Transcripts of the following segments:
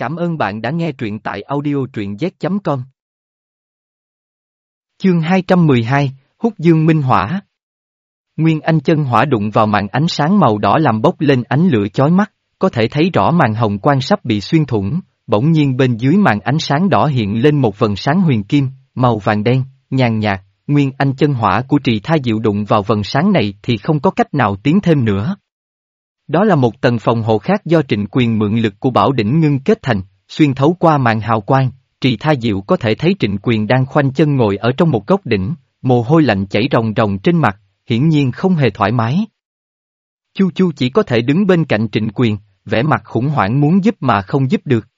Cảm ơn bạn đã nghe truyện tại audio truyện z.com. Chương 212, Hút Dương Minh Hỏa Nguyên Anh chân hỏa đụng vào màn ánh sáng màu đỏ làm bốc lên ánh lửa chói mắt, có thể thấy rõ màn hồng quan sắp bị xuyên thủng, bỗng nhiên bên dưới màn ánh sáng đỏ hiện lên một vần sáng huyền kim, màu vàng đen, nhàn nhạt, Nguyên Anh chân hỏa của trì tha diệu đụng vào vần sáng này thì không có cách nào tiến thêm nữa. Đó là một tầng phòng hộ khác do trịnh quyền mượn lực của bảo đỉnh ngưng kết thành, xuyên thấu qua màn hào quang, trì tha diệu có thể thấy trịnh quyền đang khoanh chân ngồi ở trong một góc đỉnh, mồ hôi lạnh chảy ròng ròng trên mặt, hiển nhiên không hề thoải mái. Chu Chu chỉ có thể đứng bên cạnh trịnh quyền, vẻ mặt khủng hoảng muốn giúp mà không giúp được.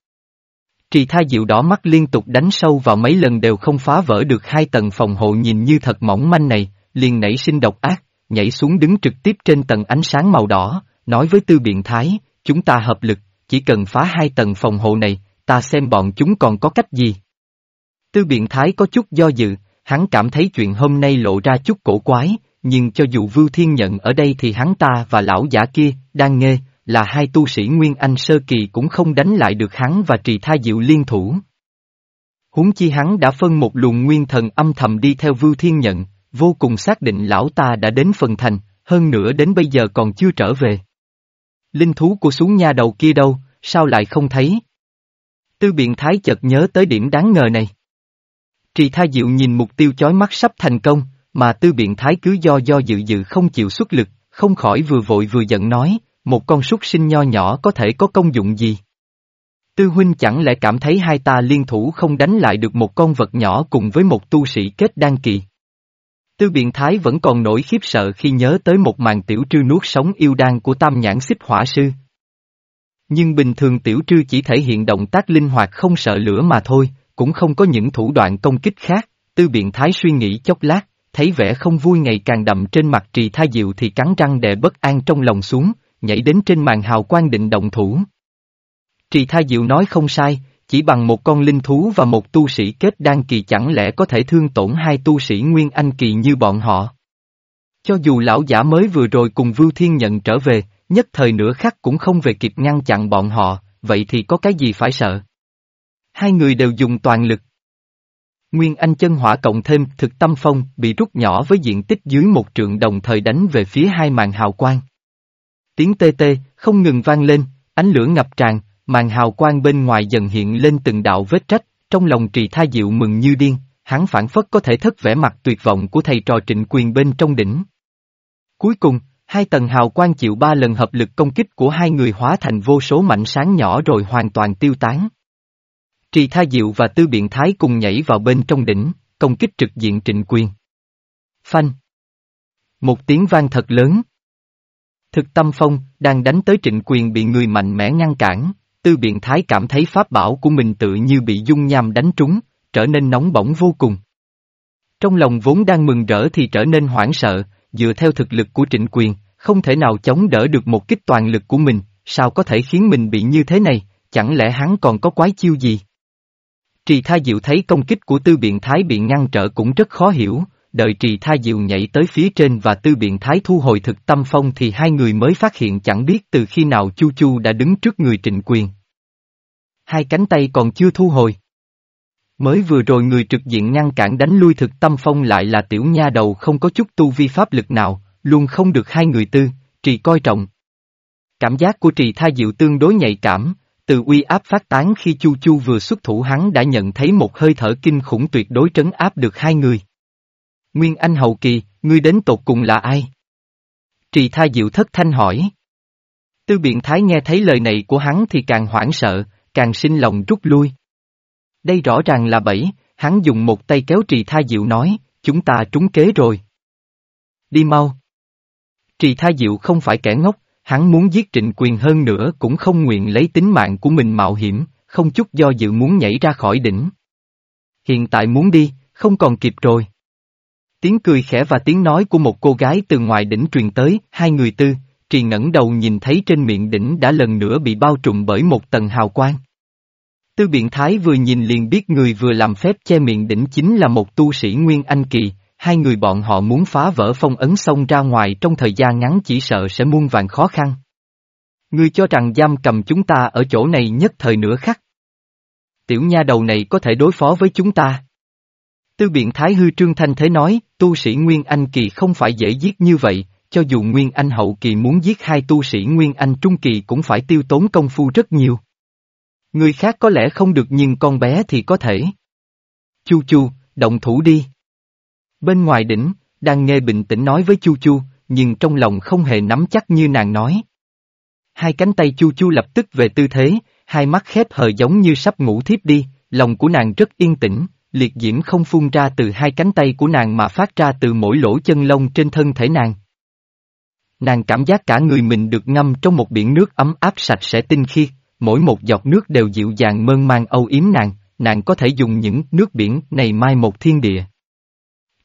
Trì tha diệu đỏ mắt liên tục đánh sâu vào mấy lần đều không phá vỡ được hai tầng phòng hộ nhìn như thật mỏng manh này, liền nảy sinh độc ác, nhảy xuống đứng trực tiếp trên tầng ánh sáng màu đỏ, nói với tư biện thái, chúng ta hợp lực, chỉ cần phá hai tầng phòng hộ này, ta xem bọn chúng còn có cách gì. Tư biện thái có chút do dự, hắn cảm thấy chuyện hôm nay lộ ra chút cổ quái, nhưng cho dù Vưu Thiên nhận ở đây thì hắn ta và lão giả kia, đang nghe, là hai tu sĩ Nguyên Anh Sơ Kỳ cũng không đánh lại được hắn và trì tha diệu liên thủ. Huống chi hắn đã phân một luồng nguyên thần âm thầm đi theo Vưu Thiên nhận, vô cùng xác định lão ta đã đến phần thành, hơn nữa đến bây giờ còn chưa trở về. Linh thú của xuống nha đầu kia đâu, sao lại không thấy? Tư biện thái chợt nhớ tới điểm đáng ngờ này. Trì tha diệu nhìn mục tiêu chói mắt sắp thành công, mà tư biện thái cứ do do dự dự không chịu xuất lực, không khỏi vừa vội vừa giận nói, một con súc sinh nho nhỏ có thể có công dụng gì? Tư huynh chẳng lẽ cảm thấy hai ta liên thủ không đánh lại được một con vật nhỏ cùng với một tu sĩ kết đan kỳ? Tư biện thái vẫn còn nổi khiếp sợ khi nhớ tới một màn tiểu trư nuốt sống yêu đan của tam nhãn xích hỏa sư. Nhưng bình thường tiểu trư chỉ thể hiện động tác linh hoạt không sợ lửa mà thôi, cũng không có những thủ đoạn công kích khác, tư biện thái suy nghĩ chốc lát, thấy vẻ không vui ngày càng đậm trên mặt trì tha diệu thì cắn răng đè bất an trong lòng xuống, nhảy đến trên màn hào quang định động thủ. Trì tha diệu nói không sai, chỉ bằng một con linh thú và một tu sĩ kết đan kỳ chẳng lẽ có thể thương tổn hai tu sĩ nguyên anh kỳ như bọn họ. Cho dù lão giả mới vừa rồi cùng Vưu Thiên nhận trở về, nhất thời nửa khắc cũng không về kịp ngăn chặn bọn họ, vậy thì có cái gì phải sợ? Hai người đều dùng toàn lực. Nguyên Anh chân hỏa cộng thêm thực tâm phong bị rút nhỏ với diện tích dưới một trượng đồng thời đánh về phía hai màn hào quang. Tiếng tê tê, không ngừng vang lên, ánh lửa ngập tràn, màn hào quang bên ngoài dần hiện lên từng đạo vết trách, trong lòng trì tha diệu mừng như điên, hắn phản phất có thể thất vẻ mặt tuyệt vọng của thầy trò trịnh quyền bên trong đỉnh. Cuối cùng, hai tầng hào quang chịu ba lần hợp lực công kích của hai người hóa thành vô số mảnh sáng nhỏ rồi hoàn toàn tiêu tán. Trì Tha Diệu và Tư Biện Thái cùng nhảy vào bên trong đỉnh, công kích trực diện trịnh quyền. Phanh. Một tiếng vang thật lớn. Thực tâm phong, đang đánh tới trịnh quyền bị người mạnh mẽ ngăn cản, Tư Biện Thái cảm thấy pháp bảo của mình tự như bị dung nham đánh trúng, trở nên nóng bỏng vô cùng. Trong lòng vốn đang mừng rỡ thì trở nên hoảng sợ, dựa theo thực lực của trịnh quyền, không thể nào chống đỡ được một kích toàn lực của mình, sao có thể khiến mình bị như thế này, chẳng lẽ hắn còn có quái chiêu gì? Trì Tha Diệu thấy công kích của Tư Biện Thái bị ngăn trở cũng rất khó hiểu, đợi Trì Tha Diệu nhảy tới phía trên và Tư Biện Thái thu hồi thực tâm phong thì hai người mới phát hiện chẳng biết từ khi nào Chu Chu đã đứng trước người trịnh quyền. Hai cánh tay còn chưa thu hồi. Mới vừa rồi người trực diện ngăn cản đánh lui thực tâm phong lại là tiểu nha đầu không có chút tu vi pháp lực nào, luôn không được hai người tư, trì coi trọng. Cảm giác của trì tha diệu tương đối nhạy cảm, từ uy áp phát tán khi Chu Chu vừa xuất thủ hắn đã nhận thấy một hơi thở kinh khủng tuyệt đối trấn áp được hai người. Nguyên Anh hậu kỳ, ngươi đến tột cùng là ai? Trì tha diệu thất thanh hỏi. Tư biện thái nghe thấy lời này của hắn thì càng hoảng sợ, càng sinh lòng rút lui. Đây rõ ràng là bẫy, hắn dùng một tay kéo trì tha diệu nói, chúng ta trúng kế rồi. Đi mau. Trì tha diệu không phải kẻ ngốc, hắn muốn giết trịnh quyền hơn nữa cũng không nguyện lấy tính mạng của mình mạo hiểm, không chút do dự muốn nhảy ra khỏi đỉnh. Hiện tại muốn đi, không còn kịp rồi. Tiếng cười khẽ và tiếng nói của một cô gái từ ngoài đỉnh truyền tới, hai người tư, trì ngẩng đầu nhìn thấy trên miệng đỉnh đã lần nữa bị bao trùm bởi một tầng hào quang. Tư biện thái vừa nhìn liền biết người vừa làm phép che miệng đỉnh chính là một tu sĩ Nguyên Anh Kỳ, hai người bọn họ muốn phá vỡ phong ấn sông ra ngoài trong thời gian ngắn chỉ sợ sẽ muôn vàng khó khăn. Ngươi cho rằng giam cầm chúng ta ở chỗ này nhất thời nửa khắc, tiểu nha đầu này có thể đối phó với chúng ta. Tư biện Thái hư trương thanh thế nói, tu sĩ Nguyên Anh kỳ không phải dễ giết như vậy, cho dù Nguyên Anh hậu kỳ muốn giết hai tu sĩ Nguyên Anh trung kỳ cũng phải tiêu tốn công phu rất nhiều. Người khác có lẽ không được nhưng con bé thì có thể. Chu Chu, động thủ đi. Bên ngoài đỉnh, đang nghe bình tĩnh nói với Chu Chu, nhưng trong lòng không hề nắm chắc như nàng nói. Hai cánh tay Chu Chu lập tức về tư thế, hai mắt khép hờ giống như sắp ngủ thiếp đi, lòng của nàng rất yên tĩnh, liệt diễm không phun ra từ hai cánh tay của nàng mà phát ra từ mỗi lỗ chân lông trên thân thể nàng. Nàng cảm giác cả người mình được ngâm trong một biển nước ấm áp sạch sẽ tinh khiết, mỗi một giọt nước đều dịu dàng mơn man âu yếm nàng, nàng có thể dùng những nước biển này mai một thiên địa.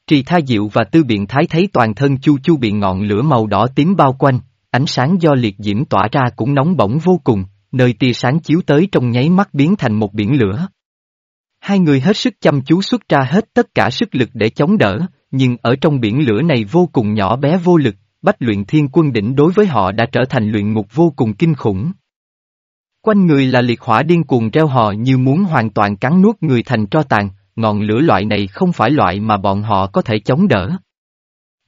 Trì Tha Diệu và Tư Biện Thái thấy toàn thân Chu Chu bị ngọn lửa màu đỏ tím bao quanh, ánh sáng do liệt diễm tỏa ra cũng nóng bỏng vô cùng, nơi tia sáng chiếu tới trong nháy mắt biến thành một biển lửa. Hai người hết sức chăm chú xuất ra hết tất cả sức lực để chống đỡ, nhưng ở trong biển lửa này vô cùng nhỏ bé vô lực, bách luyện thiên quân đỉnh đối với họ đã trở thành luyện ngục vô cùng kinh khủng. Quanh người là liệt hỏa điên cuồng reo hò như muốn hoàn toàn cắn nuốt người thành tro tàn, ngọn lửa loại này không phải loại mà bọn họ có thể chống đỡ.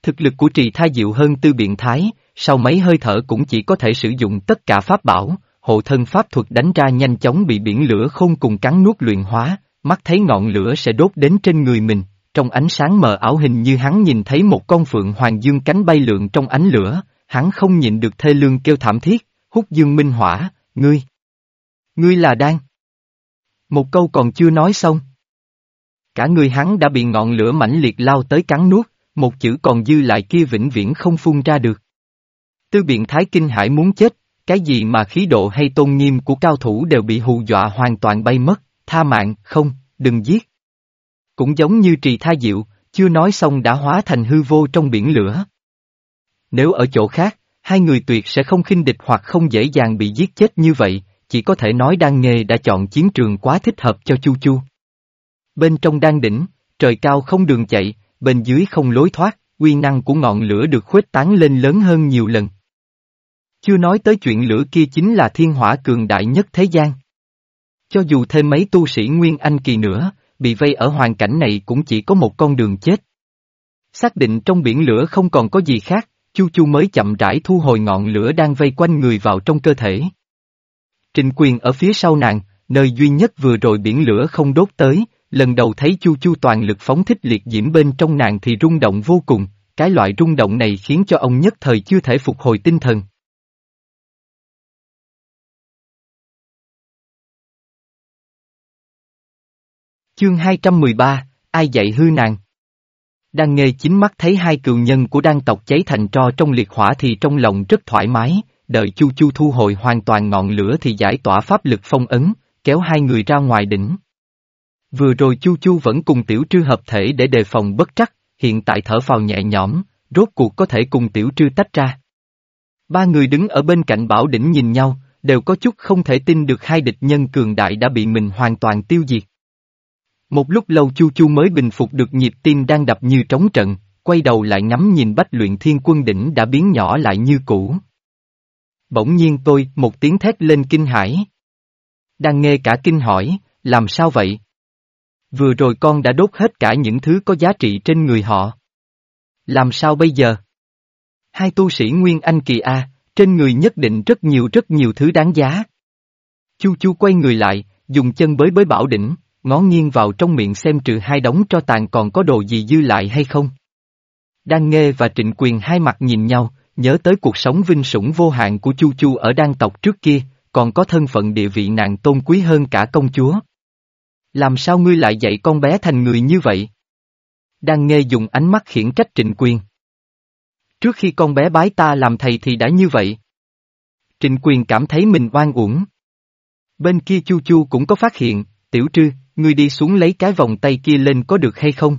Thực lực của trì tha diệu hơn tư biện thái, sau mấy hơi thở cũng chỉ có thể sử dụng tất cả pháp bảo, hộ thân pháp thuật đánh ra nhanh chóng bị biển lửa không cùng cắn nuốt luyện hóa, mắt thấy ngọn lửa sẽ đốt đến trên người mình, trong ánh sáng mờ ảo hình như hắn nhìn thấy một con phượng hoàng dương cánh bay lượn trong ánh lửa, hắn không nhịn được thê lương kêu thảm thiết, hút dương minh hỏa, ngươi. Ngươi là đang Một câu còn chưa nói xong. Cả người hắn đã bị ngọn lửa mãnh liệt lao tới cắn nuốt, một chữ còn dư lại kia vĩnh viễn không phun ra được. Tư biện thái kinh hải muốn chết, cái gì mà khí độ hay tôn nghiêm của cao thủ đều bị hù dọa hoàn toàn bay mất, tha mạng, không, đừng giết. Cũng giống như trì tha diệu, chưa nói xong đã hóa thành hư vô trong biển lửa. Nếu ở chỗ khác, hai người tuyệt sẽ không khinh địch hoặc không dễ dàng bị giết chết như vậy, chỉ có thể nói đan nghề đã chọn chiến trường quá thích hợp cho Chu Chu. Bên trong đan đỉnh, trời cao không đường chạy, bên dưới không lối thoát, uy năng của ngọn lửa được khuếch tán lên lớn hơn nhiều lần. Chưa nói tới chuyện lửa kia chính là thiên hỏa cường đại nhất thế gian. Cho dù thêm mấy tu sĩ Nguyên Anh kỳ nữa, bị vây ở hoàn cảnh này cũng chỉ có một con đường chết. Xác định trong biển lửa không còn có gì khác, Chu Chu mới chậm rãi thu hồi ngọn lửa đang vây quanh người vào trong cơ thể. Trịnh quyền ở phía sau nàng, nơi duy nhất vừa rồi biển lửa không đốt tới, lần đầu thấy Chu Chu toàn lực phóng thích liệt diễm bên trong nàng thì rung động vô cùng, cái loại rung động này khiến cho ông nhất thời chưa thể phục hồi tinh thần. Chương 213, ai dạy hư nàng? Đang nghe chính mắt thấy hai cường nhân của đan tộc cháy thành tro trong liệt hỏa thì trong lòng rất thoải mái, đợi Chu Chu thu hồi hoàn toàn ngọn lửa thì giải tỏa pháp lực phong ấn, kéo hai người ra ngoài đỉnh. Vừa rồi Chu Chu vẫn cùng Tiểu Trư hợp thể để đề phòng bất trắc, hiện tại thở phào nhẹ nhõm, rốt cuộc có thể cùng Tiểu Trư tách ra. Ba người đứng ở bên cạnh bảo đỉnh nhìn nhau, đều có chút không thể tin được hai địch nhân cường đại đã bị mình hoàn toàn tiêu diệt. Một lúc lâu Chu Chu mới bình phục được nhịp tim đang đập như trống trận, quay đầu lại ngắm nhìn bách luyện thiên quân đỉnh đã biến nhỏ lại như cũ. Bỗng nhiên tôi, một tiếng thét lên kinh hãi. Đang nghe cả kinh hỏi, làm sao vậy? Vừa rồi con đã đốt hết cả những thứ có giá trị trên người họ. Làm sao bây giờ? Hai tu sĩ Nguyên Anh Kỳ A, trên người nhất định rất nhiều rất nhiều thứ đáng giá. Chu Chu quay người lại, dùng chân bới bới bảo đỉnh, ngó nghiêng vào trong miệng xem trừ hai đống cho tàn còn có đồ gì dư lại hay không. Đan Nghê và Trịnh Quyền hai mặt nhìn nhau, nhớ tới cuộc sống vinh sủng vô hạn của Chu Chu ở Đan tộc trước kia, còn có thân phận địa vị nàng tôn quý hơn cả công chúa. Làm sao ngươi lại dạy con bé thành người như vậy? Đan Nghê dùng ánh mắt khiển trách Trịnh Quyền. Trước khi con bé bái ta làm thầy thì đã như vậy. Trịnh Quyền cảm thấy mình oan uổng. Bên kia Chu Chu cũng có phát hiện, tiểu trư, ngươi đi xuống lấy cái vòng tay kia lên có được hay không?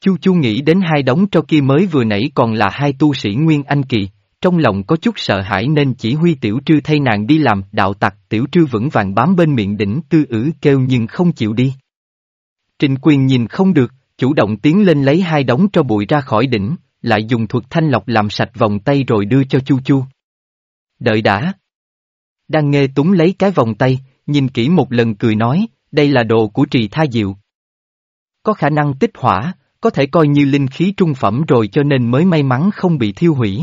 Chu Chu nghĩ đến hai đống cho kia mới vừa nãy còn là hai tu sĩ Nguyên Anh Kỳ, trong lòng có chút sợ hãi nên chỉ huy tiểu trư thay nàng đi làm đạo tặc tiểu trư vững vàng bám bên miệng đỉnh tư ử kêu nhưng không chịu đi. trịnh quyền nhìn không được, chủ động tiến lên lấy hai đống cho bụi ra khỏi đỉnh, lại dùng thuật thanh lọc làm sạch vòng tay rồi đưa cho Chu Chu. Đợi đã. Đang nghe túng lấy cái vòng tay, nhìn kỹ một lần cười nói, đây là đồ của trì tha diệu. Có khả năng tích hỏa, có thể coi như linh khí trung phẩm rồi cho nên mới may mắn không bị thiêu hủy.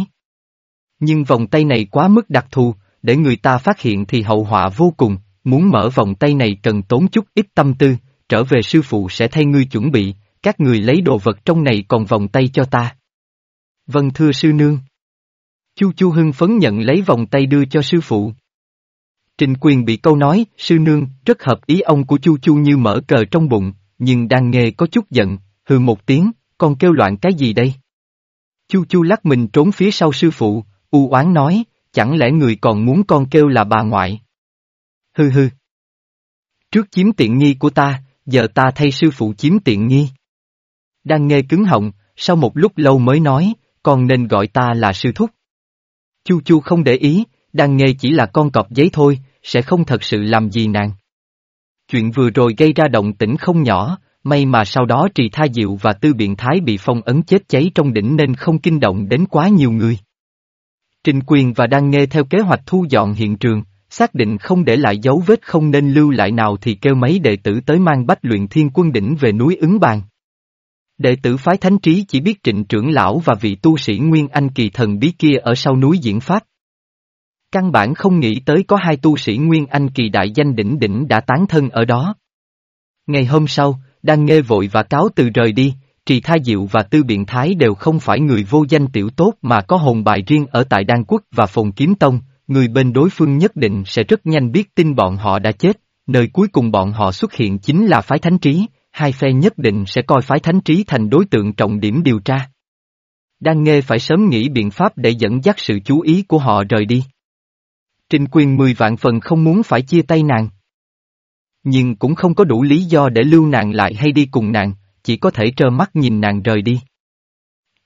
Nhưng vòng tay này quá mức đặc thù, để người ta phát hiện thì hậu họa vô cùng, muốn mở vòng tay này cần tốn chút ít tâm tư, trở về sư phụ sẽ thay ngươi chuẩn bị, các người lấy đồ vật trong này còn vòng tay cho ta. Vâng thưa sư nương. Chu Chu hưng phấn nhận lấy vòng tay đưa cho sư phụ. Trình quyền bị câu nói, sư nương, rất hợp ý ông của Chu Chu như mở cờ trong bụng, nhưng đang nghe có chút giận, hừ một tiếng, con kêu loạn cái gì đây? Chu Chu lắc mình trốn phía sau sư phụ, u oán nói, chẳng lẽ người còn muốn con kêu là bà ngoại? Hừ hừ. Trước chiếm tiện nghi của ta, giờ ta thay sư phụ chiếm tiện nghi. Đang nghe cứng họng, sau một lúc lâu mới nói, con nên gọi ta là sư thúc. Chu Chu không để ý, đang nghe chỉ là con cọp giấy thôi, sẽ không thật sự làm gì nàng. Chuyện vừa rồi gây ra động tĩnh không nhỏ, may mà sau đó Trì Tha Diệu và Tư Biện Thái bị phong ấn chết cháy trong đỉnh nên không kinh động đến quá nhiều người. Trình Quyền và đang nghe theo kế hoạch thu dọn hiện trường, xác định không để lại dấu vết không nên lưu lại nào thì kêu mấy đệ tử tới mang bách luyện thiên quân đỉnh về núi ứng bàn. Đệ tử phái thánh trí chỉ biết trịnh trưởng lão và vị tu sĩ Nguyên Anh kỳ thần bí kia ở sau núi diễn pháp. Căn bản không nghĩ tới có hai tu sĩ Nguyên Anh kỳ đại danh đỉnh đỉnh đã tán thân ở đó. Ngày hôm sau, đang nghe vội và cáo từ rời đi, Trì Tha Diệu và Tư Biện Thái đều không phải người vô danh tiểu tốt mà có hồn bài riêng ở tại Đan Quốc và Phồn Kiếm Tông, người bên đối phương nhất định sẽ rất nhanh biết tin bọn họ đã chết, nơi cuối cùng bọn họ xuất hiện chính là phái thánh trí, hai phe nhất định sẽ coi phái thánh trí thành đối tượng trọng điểm điều tra. Đang nghe phải sớm nghĩ biện pháp để dẫn dắt sự chú ý của họ rời đi. Trình quyền mười vạn phần không muốn phải chia tay nàng. Nhưng cũng không có đủ lý do để lưu nàng lại hay đi cùng nàng, chỉ có thể trơ mắt nhìn nàng rời đi.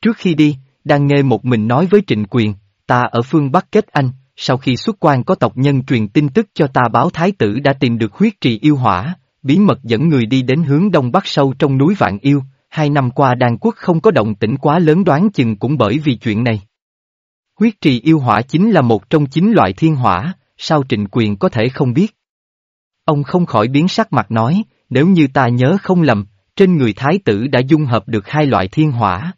Trước khi đi, đang nghe một mình nói với trịnh quyền, ta ở phương Bắc kết anh, sau khi xuất quan có tộc nhân truyền tin tức cho ta báo thái tử đã tìm được huyết trì yêu hỏa, bí mật dẫn người đi đến hướng đông bắc sâu trong núi Vạn Yêu, hai năm qua đàn quốc không có động tĩnh quá lớn đoán chừng cũng bởi vì chuyện này. Huyết trì yêu hỏa chính là một trong chín loại thiên hỏa, sao trịnh quyền có thể không biết? Ông không khỏi biến sắc mặt nói, nếu như ta nhớ không lầm, trên người thái tử đã dung hợp được hai loại thiên hỏa.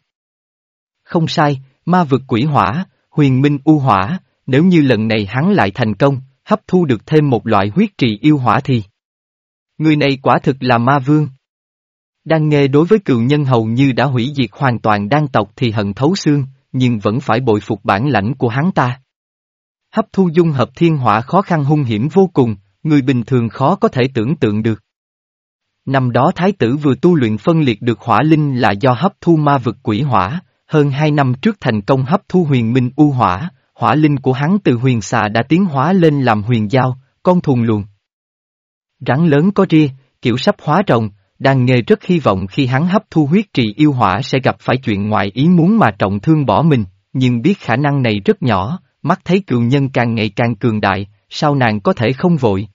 Không sai, ma vực quỷ hỏa, huyền minh u hỏa, nếu như lần này hắn lại thành công, hấp thu được thêm một loại huyết trì yêu hỏa thì... Người này quả thực là ma vương. Đang nghe đối với cựu nhân hầu như đã hủy diệt hoàn toàn đan tộc thì hận thấu xương, nhưng vẫn phải bội phục bản lãnh của hắn ta. Hấp thu dung hợp thiên hỏa khó khăn hung hiểm vô cùng, người bình thường khó có thể tưởng tượng được. Năm đó thái tử vừa tu luyện phân liệt được hỏa linh là do hấp thu ma vực quỷ hỏa, hơn hai năm trước thành công hấp thu huyền minh u hỏa, hỏa linh của hắn từ huyền xà đã tiến hóa lên làm huyền giao, con thùng luồng. Rắn lớn có ria, kiểu sắp hóa rồng, đang nghe rất hy vọng khi hắn hấp thu huyết trì yêu hỏa sẽ gặp phải chuyện ngoài ý muốn mà trọng thương bỏ mình, nhưng biết khả năng này rất nhỏ, mắt thấy cựu nhân càng ngày càng cường đại, sao nàng có thể không vội.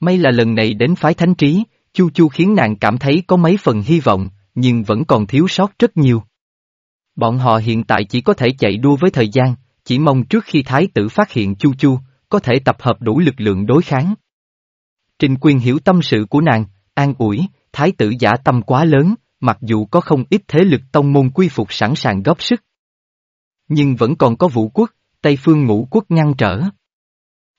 May là lần này đến phái thánh trí, Chu Chu khiến nàng cảm thấy có mấy phần hy vọng, nhưng vẫn còn thiếu sót rất nhiều. Bọn họ hiện tại chỉ có thể chạy đua với thời gian, chỉ mong trước khi thái tử phát hiện Chu Chu, có thể tập hợp đủ lực lượng đối kháng. Trình quyền hiểu tâm sự của nàng, an ủi, thái tử giả tâm quá lớn, mặc dù có không ít thế lực tông môn quy phục sẵn sàng góp sức. Nhưng vẫn còn có vũ quốc, Tây phương ngũ quốc ngăn trở.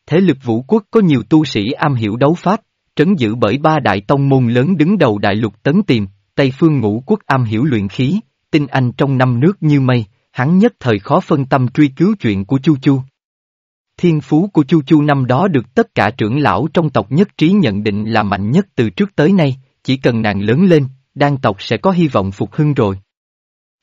Thế lực vũ quốc có nhiều tu sĩ am hiểu đấu pháp, trấn giữ bởi ba đại tông môn lớn đứng đầu đại lục tấn tiềm, Tây phương ngũ quốc am hiểu luyện khí, tinh anh trong năm nước như mây, hắn nhất thời khó phân tâm truy cứu chuyện của Chu Chu. Thiên phú của Chu Chu năm đó được tất cả trưởng lão trong tộc nhất trí nhận định là mạnh nhất từ trước tới nay, chỉ cần nàng lớn lên, đan tộc sẽ có hy vọng phục hưng rồi.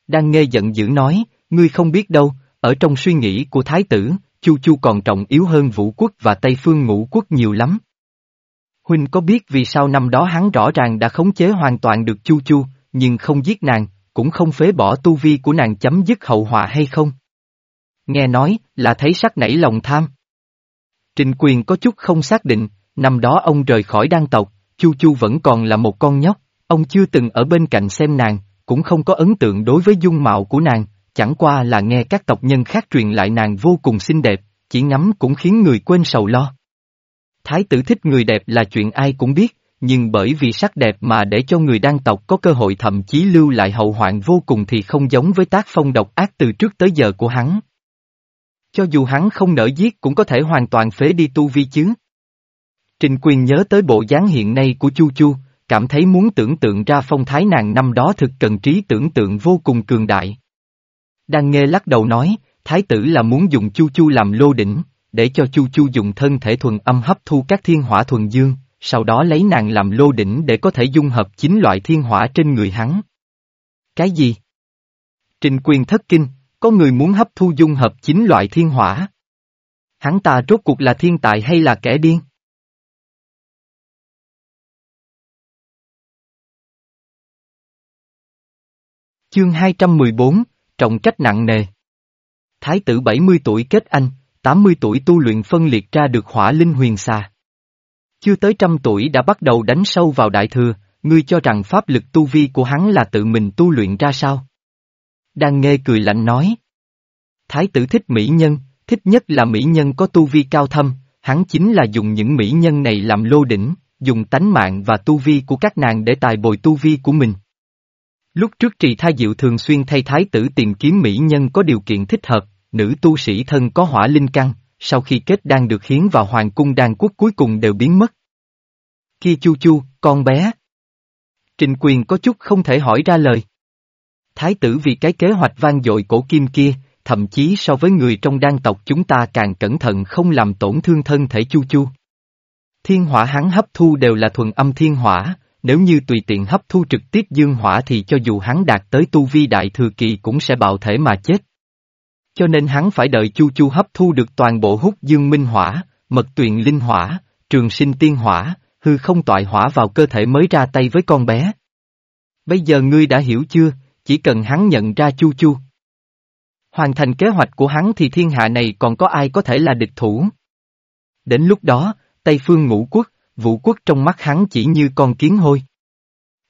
Đan nghe giận dữ nói, ngươi không biết đâu, ở trong suy nghĩ của thái tử, Chu Chu còn trọng yếu hơn vũ quốc và Tây phương ngũ quốc nhiều lắm. Huynh có biết vì sao năm đó hắn rõ ràng đã khống chế hoàn toàn được Chu Chu, nhưng không giết nàng, cũng không phế bỏ tu vi của nàng chấm dứt hậu họa hay không? Nghe nói, là thấy sắc nảy lòng tham. Trình quyền có chút không xác định, năm đó ông rời khỏi đan tộc, Chu Chu vẫn còn là một con nhóc, ông chưa từng ở bên cạnh xem nàng, cũng không có ấn tượng đối với dung mạo của nàng, chẳng qua là nghe các tộc nhân khác truyền lại nàng vô cùng xinh đẹp, chỉ ngắm cũng khiến người quên sầu lo. Thái tử thích người đẹp là chuyện ai cũng biết, nhưng bởi vì sắc đẹp mà để cho người đan tộc có cơ hội thậm chí lưu lại hậu hoạn vô cùng thì không giống với tác phong độc ác từ trước tới giờ của hắn. Cho dù hắn không nỡ giết cũng có thể hoàn toàn phế đi tu vi chứ. Trình quyền nhớ tới bộ dáng hiện nay của Chu Chu, cảm thấy muốn tưởng tượng ra phong thái nàng năm đó thực cần trí tưởng tượng vô cùng cường đại. Đang nghe lắc đầu nói, thái tử là muốn dùng Chu Chu làm lô đỉnh, để cho Chu Chu dùng thân thể thuần âm hấp thu các thiên hỏa thuần dương, sau đó lấy nàng làm lô đỉnh để có thể dung hợp chín loại thiên hỏa trên người hắn. Cái gì? Trình quyền thất kinh, có người muốn hấp thu dung hợp chín loại thiên hỏa. Hắn ta rốt cuộc là thiên tài hay là kẻ điên? Chương 214, trọng trách nặng nề. Thái tử 70 tuổi kết anh, 80 tuổi tu luyện phân liệt ra được hỏa linh huyền xà. Chưa tới trăm tuổi đã bắt đầu đánh sâu vào đại thừa, ngươi cho rằng pháp lực tu vi của hắn là tự mình tu luyện ra sao? Đang nghe cười lạnh nói. Thái tử thích mỹ nhân, thích nhất là mỹ nhân có tu vi cao thâm, hắn chính là dùng những mỹ nhân này làm lô đỉnh, dùng tánh mạng và tu vi của các nàng để tài bồi tu vi của mình. Lúc trước trì tha diệu thường xuyên thay thái tử tìm kiếm mỹ nhân có điều kiện thích hợp, nữ tu sĩ thân có hỏa linh căn, sau khi kết đan được hiến vào hoàng cung đan quốc cuối cùng đều biến mất. Kia chu chu, con bé. Trình quyền có chút không thể hỏi ra lời. Thái tử vì cái kế hoạch vang dội cổ kim kia, thậm chí so với người trong đan tộc chúng ta càng cẩn thận không làm tổn thương thân thể chu chu. Thiên hỏa hắn hấp thu đều là thuần âm thiên hỏa, nếu như tùy tiện hấp thu trực tiếp dương hỏa thì cho dù hắn đạt tới tu vi đại thừa kỳ cũng sẽ bạo thể mà chết. Cho nên hắn phải đợi Chu Chu hấp thu được toàn bộ hút dương minh hỏa, mật tuyền linh hỏa, trường sinh tiên hỏa, hư không toại hỏa vào cơ thể mới ra tay với con bé. Bây giờ ngươi đã hiểu chưa, chỉ cần hắn nhận ra Chu Chu. Hoàn thành kế hoạch của hắn thì thiên hạ này còn có ai có thể là địch thủ. Đến lúc đó, Tây Phương ngũ quốc, vũ quốc trong mắt hắn chỉ như con kiến hôi.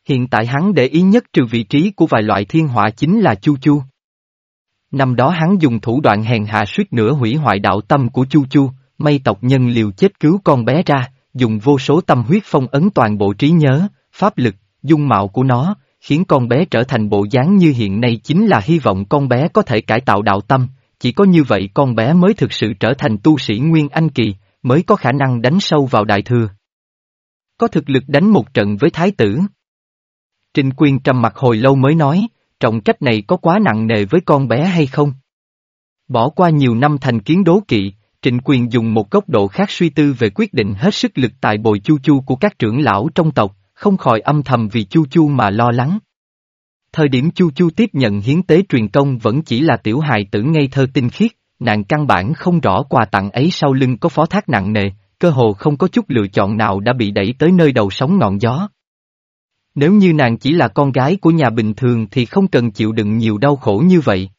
Hiện tại hắn để ý nhất trừ vị trí của vài loại thiên họa chính là Chu Chu. Năm đó hắn dùng thủ đoạn hèn hạ suýt nữa hủy hoại đạo tâm của Chu Chu, mây tộc nhân liều chết cứu con bé ra, dùng vô số tâm huyết phong ấn toàn bộ trí nhớ, pháp lực, dung mạo của nó, khiến con bé trở thành bộ dáng như hiện nay chính là hy vọng con bé có thể cải tạo đạo tâm, chỉ có như vậy con bé mới thực sự trở thành tu sĩ Nguyên Anh Kỳ, mới có khả năng đánh sâu vào đại thừa. Có thực lực đánh một trận với thái tử. Trình Quyên trầm mặt hồi lâu mới nói, trọng trách này có quá nặng nề với con bé hay không? Bỏ qua nhiều năm thành kiến đố kỵ, Trịnh Quyền dùng một góc độ khác suy tư về quyết định hết sức lực tại bồi chu chu của các trưởng lão trong tộc, không khỏi âm thầm vì chu chu mà lo lắng. Thời điểm chu chu tiếp nhận hiến tế truyền công vẫn chỉ là tiểu hài tử ngây thơ tinh khiết, nàng căn bản không rõ quà tặng ấy sau lưng có phó thác nặng nề, cơ hồ không có chút lựa chọn nào đã bị đẩy tới nơi đầu sóng ngọn gió. Nếu như nàng chỉ là con gái của nhà bình thường thì không cần chịu đựng nhiều đau khổ như vậy.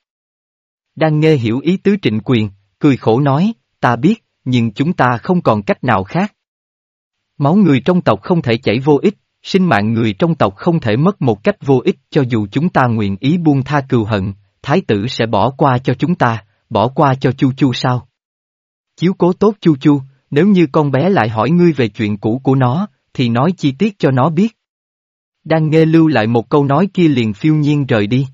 Đang nghe hiểu ý tứ trịnh quyền, cười khổ nói, ta biết, nhưng chúng ta không còn cách nào khác. Máu người trong tộc không thể chảy vô ích, sinh mạng người trong tộc không thể mất một cách vô ích cho dù chúng ta nguyện ý buông tha cừu hận, thái tử sẽ bỏ qua cho chúng ta, bỏ qua cho Chu Chu sao? Chiếu cố tốt Chu Chu, nếu như con bé lại hỏi ngươi về chuyện cũ của nó, thì nói chi tiết cho nó biết. Đang nghe lưu lại một câu nói kia liền phiêu nhiên rời đi.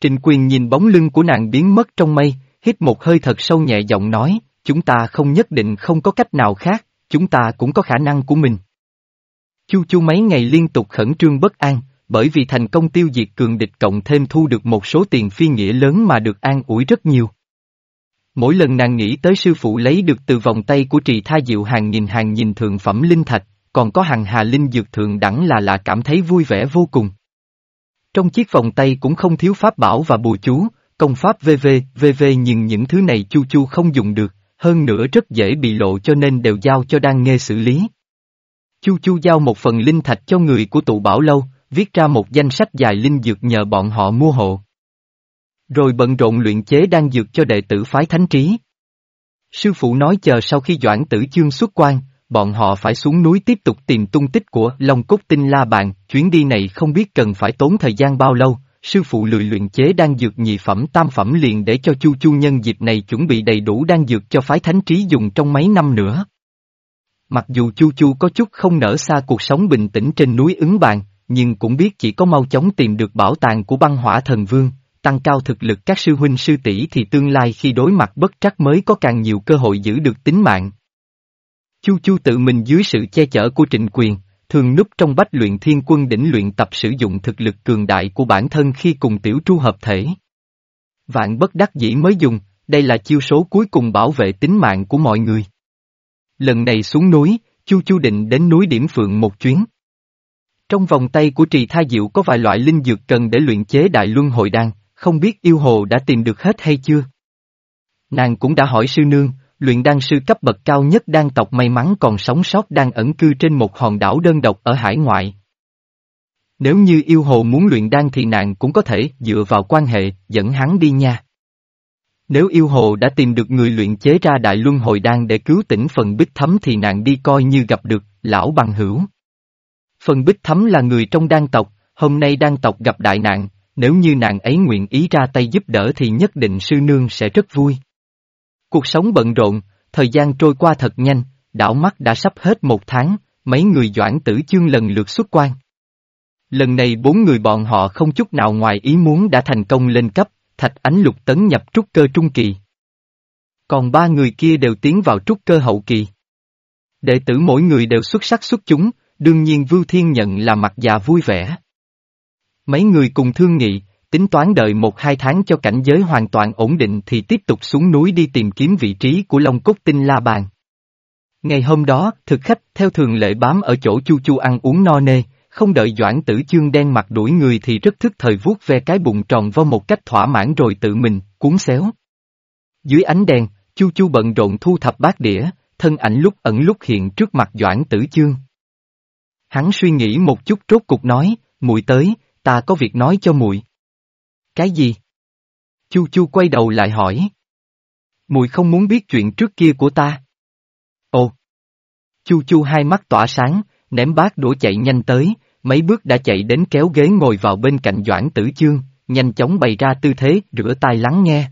Trịnh quyền nhìn bóng lưng của nàng biến mất trong mây, hít một hơi thật sâu nhẹ giọng nói, chúng ta không nhất định không có cách nào khác, chúng ta cũng có khả năng của mình. Chu chu mấy ngày liên tục khẩn trương bất an, bởi vì thành công tiêu diệt cường địch cộng thêm thu được một số tiền phi nghĩa lớn mà được an ủi rất nhiều. Mỗi lần nàng nghĩ tới sư phụ lấy được từ vòng tay của trì tha diệu hàng nghìn hàng nghìn thượng phẩm linh thạch, còn có hàng hà linh dược thượng đẳng là là cảm thấy vui vẻ vô cùng. Trong chiếc vòng tay cũng không thiếu pháp bảo và bùa chú, công pháp VV, VV nhưng những thứ này chu chu không dùng được, hơn nữa rất dễ bị lộ cho nên đều giao cho đang nghe xử lý. Chu chu giao một phần linh thạch cho người của tụ bảo lâu, viết ra một danh sách dài linh dược nhờ bọn họ mua hộ. Rồi bận rộn luyện chế đan dược cho đệ tử phái thánh trí. Sư phụ nói chờ sau khi Doãn Tử Chương xuất quan, bọn họ phải xuống núi tiếp tục tìm tung tích của Long Cốt Tinh La Bàn, chuyến đi này không biết cần phải tốn thời gian bao lâu, sư phụ lười luyện chế đan dược nhị phẩm tam phẩm liền để cho Chu Chu nhân dịp này chuẩn bị đầy đủ đan dược cho phái thánh trí dùng trong mấy năm nữa. Mặc dù Chu Chu có chút không nở xa cuộc sống bình tĩnh trên núi ứng bàn, nhưng cũng biết chỉ có mau chóng tìm được bảo tàng của băng hỏa thần vương, tăng cao thực lực các sư huynh sư tỷ thì tương lai khi đối mặt bất trắc mới có càng nhiều cơ hội giữ được tính mạng. Chu Chu tự mình dưới sự che chở của trịnh quyền, thường núp trong bách luyện thiên quân đỉnh luyện tập sử dụng thực lực cường đại của bản thân khi cùng tiểu tru hợp thể. Vạn bất đắc dĩ mới dùng, đây là chiêu số cuối cùng bảo vệ tính mạng của mọi người. Lần này xuống núi, Chu Chu định đến núi Điểm Phượng một chuyến. Trong vòng tay của trì tha diệu có vài loại linh dược cần để luyện chế đại luân hồi đan, không biết yêu hồ đã tìm được hết hay chưa? Nàng cũng đã hỏi sư nương, luyện đan sư cấp bậc cao nhất đan tộc may mắn còn sống sót đang ẩn cư trên một hòn đảo đơn độc ở hải ngoại. Nếu như yêu hồ muốn luyện đan thì nàng cũng có thể dựa vào quan hệ dẫn hắn đi nha. Nếu yêu hồ đã tìm được người luyện chế ra đại luân hồi đan để cứu tỉnh phần bích thấm thì nàng đi coi như gặp được lão bằng hữu. Phần bích thấm là người trong đan tộc, hôm nay đan tộc gặp đại nạn, nếu như nàng ấy nguyện ý ra tay giúp đỡ thì nhất định sư nương sẽ rất vui. Cuộc sống bận rộn, thời gian trôi qua thật nhanh, đảo mắt đã sắp hết một tháng, mấy người doãn tử chương lần lượt xuất quan. Lần này bốn người bọn họ không chút nào ngoài ý muốn đã thành công lên cấp, thạch ánh lục tấn nhập trúc cơ trung kỳ. Còn ba người kia đều tiến vào trúc cơ hậu kỳ. Đệ tử mỗi người đều xuất sắc xuất chúng, đương nhiên Vưu Thiên nhận là mặt già vui vẻ. Mấy người cùng thương nghị, tính toán đợi một hai tháng cho cảnh giới hoàn toàn ổn định thì tiếp tục xuống núi đi tìm kiếm vị trí của Long Cốt Tinh La Bàn. Ngày hôm đó, thực khách theo thường lệ bám ở chỗ Chu Chu ăn uống no nê, không đợi Doãn Tử Chương đen mặt đuổi người thì rất thức thời vuốt ve cái bụng tròn vo một cách thỏa mãn rồi tự mình, cuốn xéo. Dưới ánh đèn, Chu Chu bận rộn thu thập bát đĩa, thân ảnh lúc ẩn lúc hiện trước mặt Doãn Tử Chương. Hắn suy nghĩ một chút rốt cục nói, muội tới, ta có việc nói cho muội. Cái gì? Chu Chu quay đầu lại hỏi. Muội không muốn biết chuyện trước kia của ta. Ồ. Chu Chu hai mắt tỏa sáng, ném bát đũa chạy nhanh tới, mấy bước đã chạy đến kéo ghế ngồi vào bên cạnh Doãn Tử Chương, nhanh chóng bày ra tư thế rửa tai lắng nghe.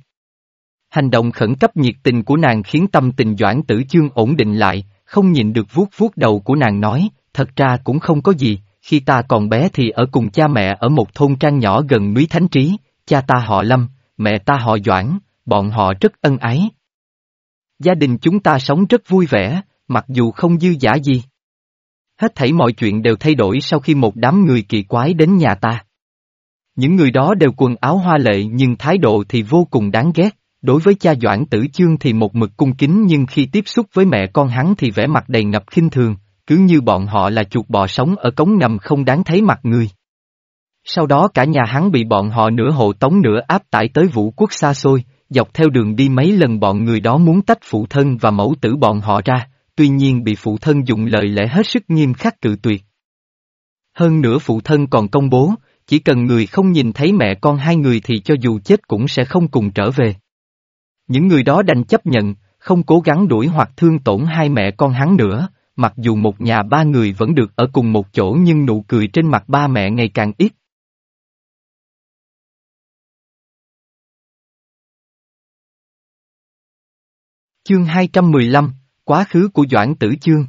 Hành động khẩn cấp nhiệt tình của nàng khiến tâm tình Doãn Tử Chương ổn định lại, không nhìn được vuốt vuốt đầu của nàng nói, thật ra cũng không có gì, khi ta còn bé thì ở cùng cha mẹ ở một thôn trang nhỏ gần núi Thánh Trí, cha ta họ Lâm, mẹ ta họ Doãn, bọn họ rất ân ái. Gia đình chúng ta sống rất vui vẻ, mặc dù không dư giả gì. Hết thảy mọi chuyện đều thay đổi sau khi một đám người kỳ quái đến nhà ta. Những người đó đều quần áo hoa lệ nhưng thái độ thì vô cùng đáng ghét, đối với cha Doãn Tử Chương thì một mực cung kính nhưng khi tiếp xúc với mẹ con hắn thì vẻ mặt đầy ngập khinh thường, cứ như bọn họ là chuột bò sống ở cống ngầm không đáng thấy mặt người. Sau đó cả nhà hắn bị bọn họ nửa hộ tống nửa áp tải tới vũ quốc xa xôi, dọc theo đường đi mấy lần bọn người đó muốn tách phụ thân và mẫu tử bọn họ ra, tuy nhiên bị phụ thân dùng lời lẽ hết sức nghiêm khắc cự tuyệt. Hơn nữa phụ thân còn công bố, chỉ cần người không nhìn thấy mẹ con hai người thì cho dù chết cũng sẽ không cùng trở về. Những người đó đành chấp nhận, không cố gắng đuổi hoặc thương tổn hai mẹ con hắn nữa, mặc dù một nhà ba người vẫn được ở cùng một chỗ nhưng nụ cười trên mặt ba mẹ ngày càng ít. Chương 215, Quá khứ của Doãn Tử Chương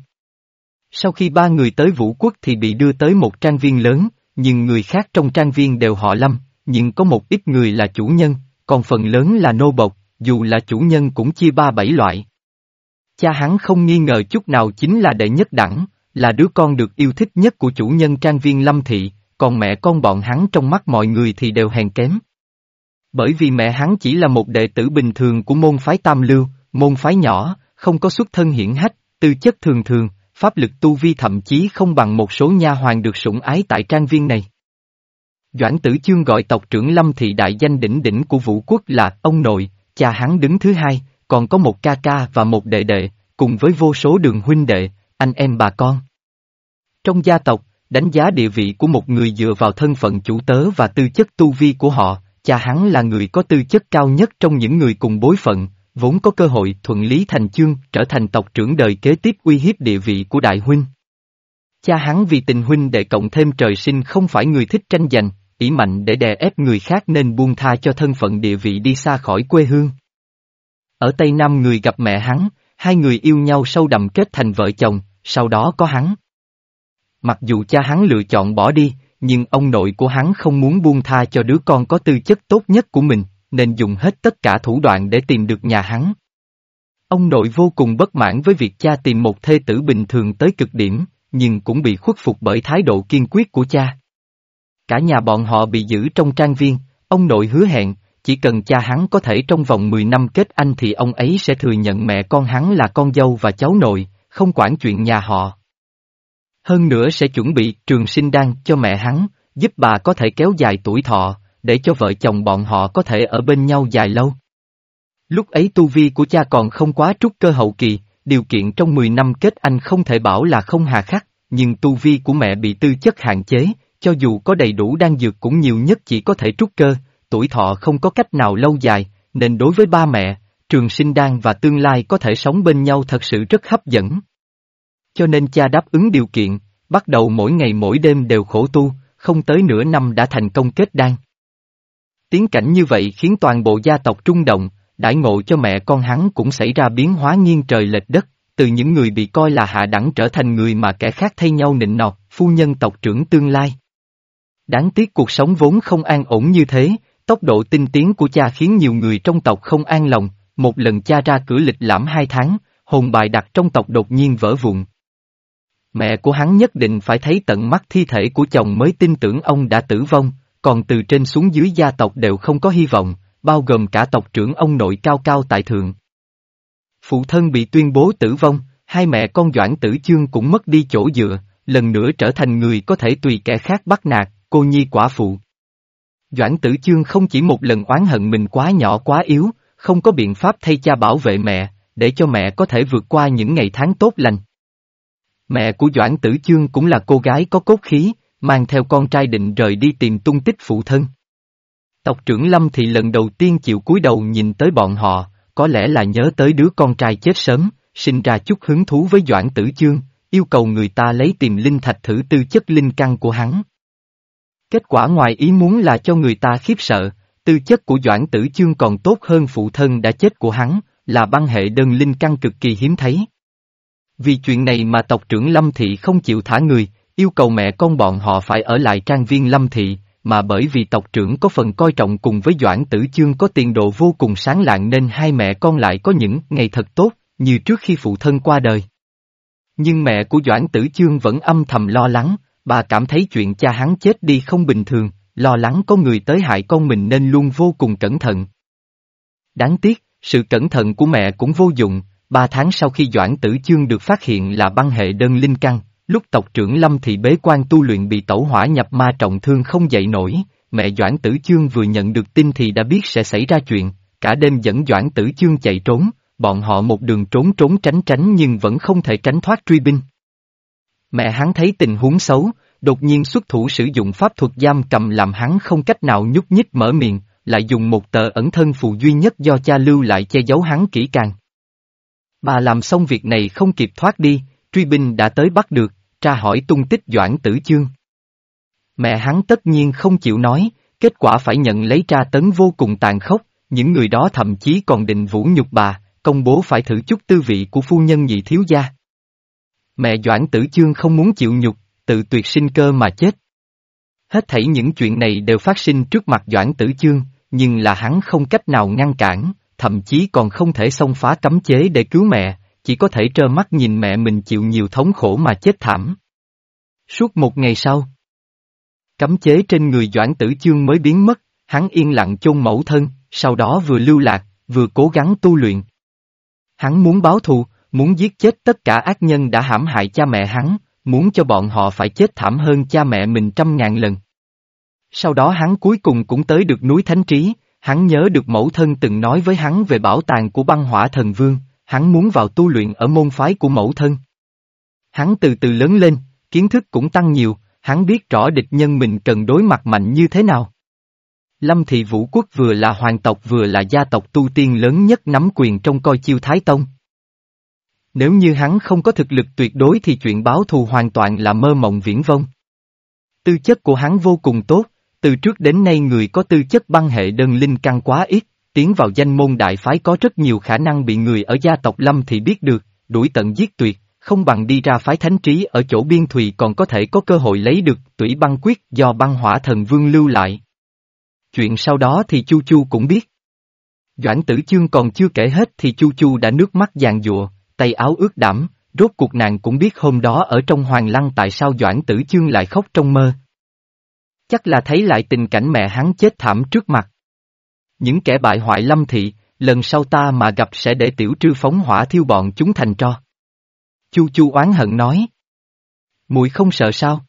Sau khi ba người tới Vũ Quốc thì bị đưa tới một trang viên lớn, nhưng người khác trong trang viên đều họ Lâm, nhưng có một ít người là chủ nhân, còn phần lớn là nô bộc, dù là chủ nhân cũng chia ba bảy loại. Cha hắn không nghi ngờ chút nào chính là đệ nhất đẳng, là đứa con được yêu thích nhất của chủ nhân trang viên Lâm Thị, còn mẹ con bọn hắn trong mắt mọi người thì đều hèn kém. Bởi vì mẹ hắn chỉ là một đệ tử bình thường của môn phái Tam Lưu, môn phái nhỏ, không có xuất thân hiển hách, tư chất thường thường, pháp lực tu vi thậm chí không bằng một số nha hoàng được sủng ái tại trang viên này. Doãn tử chương gọi tộc trưởng Lâm Thị đại danh đỉnh đỉnh của vũ quốc là ông nội, cha hắn đứng thứ hai, còn có một ca ca và một đệ đệ, cùng với vô số đường huynh đệ, anh em bà con. Trong gia tộc, đánh giá địa vị của một người dựa vào thân phận chủ tớ và tư chất tu vi của họ, cha hắn là người có tư chất cao nhất trong những người cùng bối phận, vốn có cơ hội thuận lý thành chương trở thành tộc trưởng đời kế tiếp uy hiếp địa vị của đại huynh. Cha hắn vì tình huynh đệ cộng thêm trời sinh không phải người thích tranh giành, ý mạnh để đè ép người khác nên buông tha cho thân phận địa vị đi xa khỏi quê hương. Ở Tây Nam người gặp mẹ hắn, hai người yêu nhau sâu đậm kết thành vợ chồng, sau đó có hắn. Mặc dù cha hắn lựa chọn bỏ đi, nhưng ông nội của hắn không muốn buông tha cho đứa con có tư chất tốt nhất của mình, nên dùng hết tất cả thủ đoạn để tìm được nhà hắn. Ông nội vô cùng bất mãn với việc cha tìm một thê tử bình thường tới cực điểm, nhưng cũng bị khuất phục bởi thái độ kiên quyết của cha. Cả nhà bọn họ bị giữ trong trang viên, ông nội hứa hẹn, chỉ cần cha hắn có thể trong vòng 10 năm kết anh thì ông ấy sẽ thừa nhận mẹ con hắn là con dâu và cháu nội, không quản chuyện nhà họ. Hơn nữa sẽ chuẩn bị trường sinh đan cho mẹ hắn, giúp bà có thể kéo dài tuổi thọ, để cho vợ chồng bọn họ có thể ở bên nhau dài lâu. Lúc ấy tu vi của cha còn không quá trúc cơ hậu kỳ, điều kiện trong 10 năm kết anh không thể bảo là không hà khắc, nhưng tu vi của mẹ bị tư chất hạn chế, cho dù có đầy đủ đan dược cũng nhiều nhất chỉ có thể trúc cơ, tuổi thọ không có cách nào lâu dài, nên đối với ba mẹ, trường sinh đan và tương lai có thể sống bên nhau thật sự rất hấp dẫn. Cho nên cha đáp ứng điều kiện, bắt đầu mỗi ngày mỗi đêm đều khổ tu, không tới nửa năm đã thành công kết đan. Tiến cảnh như vậy khiến toàn bộ gia tộc trung động, đãi ngộ cho mẹ con hắn cũng xảy ra biến hóa nghiêng trời lệch đất, từ những người bị coi là hạ đẳng trở thành người mà kẻ khác thay nhau nịnh nọt, phu nhân tộc trưởng tương lai. Đáng tiếc cuộc sống vốn không an ổn như thế, tốc độ tinh tiến của cha khiến nhiều người trong tộc không an lòng, một lần cha ra cửa lịch lãm hai tháng, hồn bài đặt trong tộc đột nhiên vỡ vụn. Mẹ của hắn nhất định phải thấy tận mắt thi thể của chồng mới tin tưởng ông đã tử vong, còn từ trên xuống dưới gia tộc đều không có hy vọng, bao gồm cả tộc trưởng ông nội cao cao tại thượng. Phụ thân bị tuyên bố tử vong, hai mẹ con Doãn Tử Chương cũng mất đi chỗ dựa, lần nữa trở thành người có thể tùy kẻ khác bắt nạt, cô nhi quả phụ. Doãn Tử Chương không chỉ một lần oán hận mình quá nhỏ quá yếu, không có biện pháp thay cha bảo vệ mẹ, để cho mẹ có thể vượt qua những ngày tháng tốt lành. Mẹ của Doãn Tử Chương cũng là cô gái có cốt khí, mang theo con trai định rời đi tìm tung tích phụ thân. Tộc trưởng Lâm thì lần đầu tiên chịu cúi đầu nhìn tới bọn họ, có lẽ là nhớ tới đứa con trai chết sớm, sinh ra chút hứng thú với Doãn Tử Chương, yêu cầu người ta lấy tìm linh thạch thử tư chất linh căn của hắn. Kết quả ngoài ý muốn là cho người ta khiếp sợ, tư chất của Doãn Tử Chương còn tốt hơn phụ thân đã chết của hắn, là băng hệ đơn linh căn cực kỳ hiếm thấy. Vì chuyện này mà tộc trưởng Lâm Thị không chịu thả người, yêu cầu mẹ con bọn họ phải ở lại trang viên Lâm Thị, mà bởi vì tộc trưởng có phần coi trọng cùng với Doãn Tử Chương có tiền độ vô cùng sáng lạng nên hai mẹ con lại có những ngày thật tốt, như trước khi phụ thân qua đời. Nhưng mẹ của Doãn Tử Chương vẫn âm thầm lo lắng, bà cảm thấy chuyện cha hắn chết đi không bình thường, lo lắng có người tới hại con mình nên luôn vô cùng cẩn thận. Đáng tiếc, sự cẩn thận của mẹ cũng vô dụng, ba tháng sau khi Doãn Tử Chương được phát hiện là băng hệ đơn linh căn, lúc tộc trưởng Lâm thì bế quan tu luyện bị tẩu hỏa nhập ma trọng thương không dậy nổi, mẹ Doãn Tử Chương vừa nhận được tin thì đã biết sẽ xảy ra chuyện, cả đêm dẫn Doãn Tử Chương chạy trốn, bọn họ một đường trốn trốn tránh tránh nhưng vẫn không thể tránh thoát truy binh. Mẹ hắn thấy tình huống xấu, đột nhiên xuất thủ sử dụng pháp thuật giam cầm làm hắn không cách nào nhúc nhích mở miệng, lại dùng một tờ ẩn thân phù duy nhất do cha lưu lại che giấu hắn kỹ càng. Bà làm xong việc này không kịp thoát đi, truy binh đã tới bắt được, tra hỏi tung tích Doãn Tử Chương. Mẹ hắn tất nhiên không chịu nói, kết quả phải nhận lấy tra tấn vô cùng tàn khốc, những người đó thậm chí còn định vũ nhục bà, công bố phải thử chút tư vị của phu nhân nhị thiếu gia. Mẹ Doãn Tử Chương không muốn chịu nhục, tự tuyệt sinh cơ mà chết. Hết thảy những chuyện này đều phát sinh trước mặt Doãn Tử Chương, nhưng là hắn không cách nào ngăn cản, thậm chí còn không thể xông phá cấm chế để cứu mẹ, chỉ có thể trơ mắt nhìn mẹ mình chịu nhiều thống khổ mà chết thảm. Suốt một ngày sau, cấm chế trên người Doãn Tử Chương mới biến mất, hắn yên lặng chôn mẫu thân, sau đó vừa lưu lạc, vừa cố gắng tu luyện. Hắn muốn báo thù, muốn giết chết tất cả ác nhân đã hãm hại cha mẹ hắn, muốn cho bọn họ phải chết thảm hơn cha mẹ mình trăm ngàn lần. Sau đó hắn cuối cùng cũng tới được núi Thánh Trí, hắn nhớ được mẫu thân từng nói với hắn về bảo tàng của băng hỏa thần vương, hắn muốn vào tu luyện ở môn phái của mẫu thân. Hắn từ từ lớn lên, kiến thức cũng tăng nhiều, hắn biết rõ địch nhân mình cần đối mặt mạnh như thế nào. Lâm Thị Vũ Quốc vừa là hoàng tộc vừa là gia tộc tu tiên lớn nhất nắm quyền trong coi chiêu Thái Tông. Nếu như hắn không có thực lực tuyệt đối thì chuyện báo thù hoàn toàn là mơ mộng viễn vông. Tư chất của hắn vô cùng tốt, từ trước đến nay người có tư chất băng hệ đơn linh căn quá ít, tiến vào danh môn đại phái có rất nhiều khả năng bị người ở gia tộc Lâm thì biết được, đuổi tận giết tuyệt, không bằng đi ra phái thánh trí ở chỗ biên thùy còn có thể có cơ hội lấy được tủy băng quyết do băng hỏa thần vương lưu lại. Chuyện sau đó thì Chu Chu cũng biết. Doãn tử chương còn chưa kể hết thì Chu Chu đã nước mắt giàn giụa tay áo ướt đẫm, rốt cuộc nàng cũng biết hôm đó ở trong hoàng lăng tại sao Doãn tử chương lại khóc trong mơ. Chắc là thấy lại tình cảnh mẹ hắn chết thảm trước mặt. Những kẻ bại hoại lâm thị, lần sau ta mà gặp sẽ để tiểu trư phóng hỏa thiêu bọn chúng thành tro. Chu Chu oán hận nói. Mùi không sợ sao?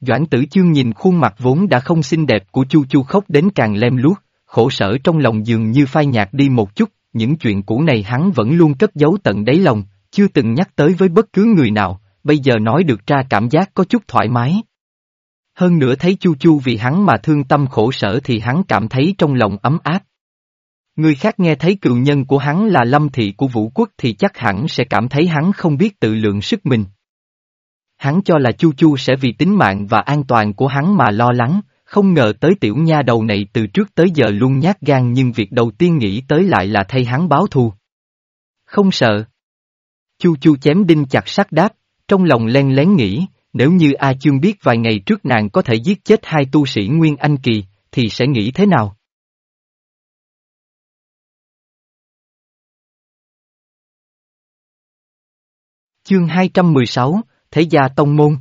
Doãn tử chương nhìn khuôn mặt vốn đã không xinh đẹp của Chu Chu khóc đến càng lem luốc, khổ sở trong lòng dường như phai nhạt đi một chút, những chuyện cũ này hắn vẫn luôn cất giấu tận đáy lòng, chưa từng nhắc tới với bất cứ người nào, bây giờ nói được ra cảm giác có chút thoải mái. Hơn nữa thấy Chu Chu vì hắn mà thương tâm khổ sở thì hắn cảm thấy trong lòng ấm áp. Người khác nghe thấy cựu nhân của hắn là lâm thị của vũ quốc thì chắc hẳn sẽ cảm thấy hắn không biết tự lượng sức mình. Hắn cho là Chu Chu sẽ vì tính mạng và an toàn của hắn mà lo lắng, không ngờ tới tiểu nha đầu này từ trước tới giờ luôn nhát gan nhưng việc đầu tiên nghĩ tới lại là thay hắn báo thù. Không sợ. Chu Chu chém đinh chặt sắt đáp, trong lòng len lén nghĩ, nếu như A Chương biết vài ngày trước nàng có thể giết chết hai tu sĩ Nguyên Anh Kỳ, thì sẽ nghĩ thế nào? Chương 216, Thế gia Tông Môn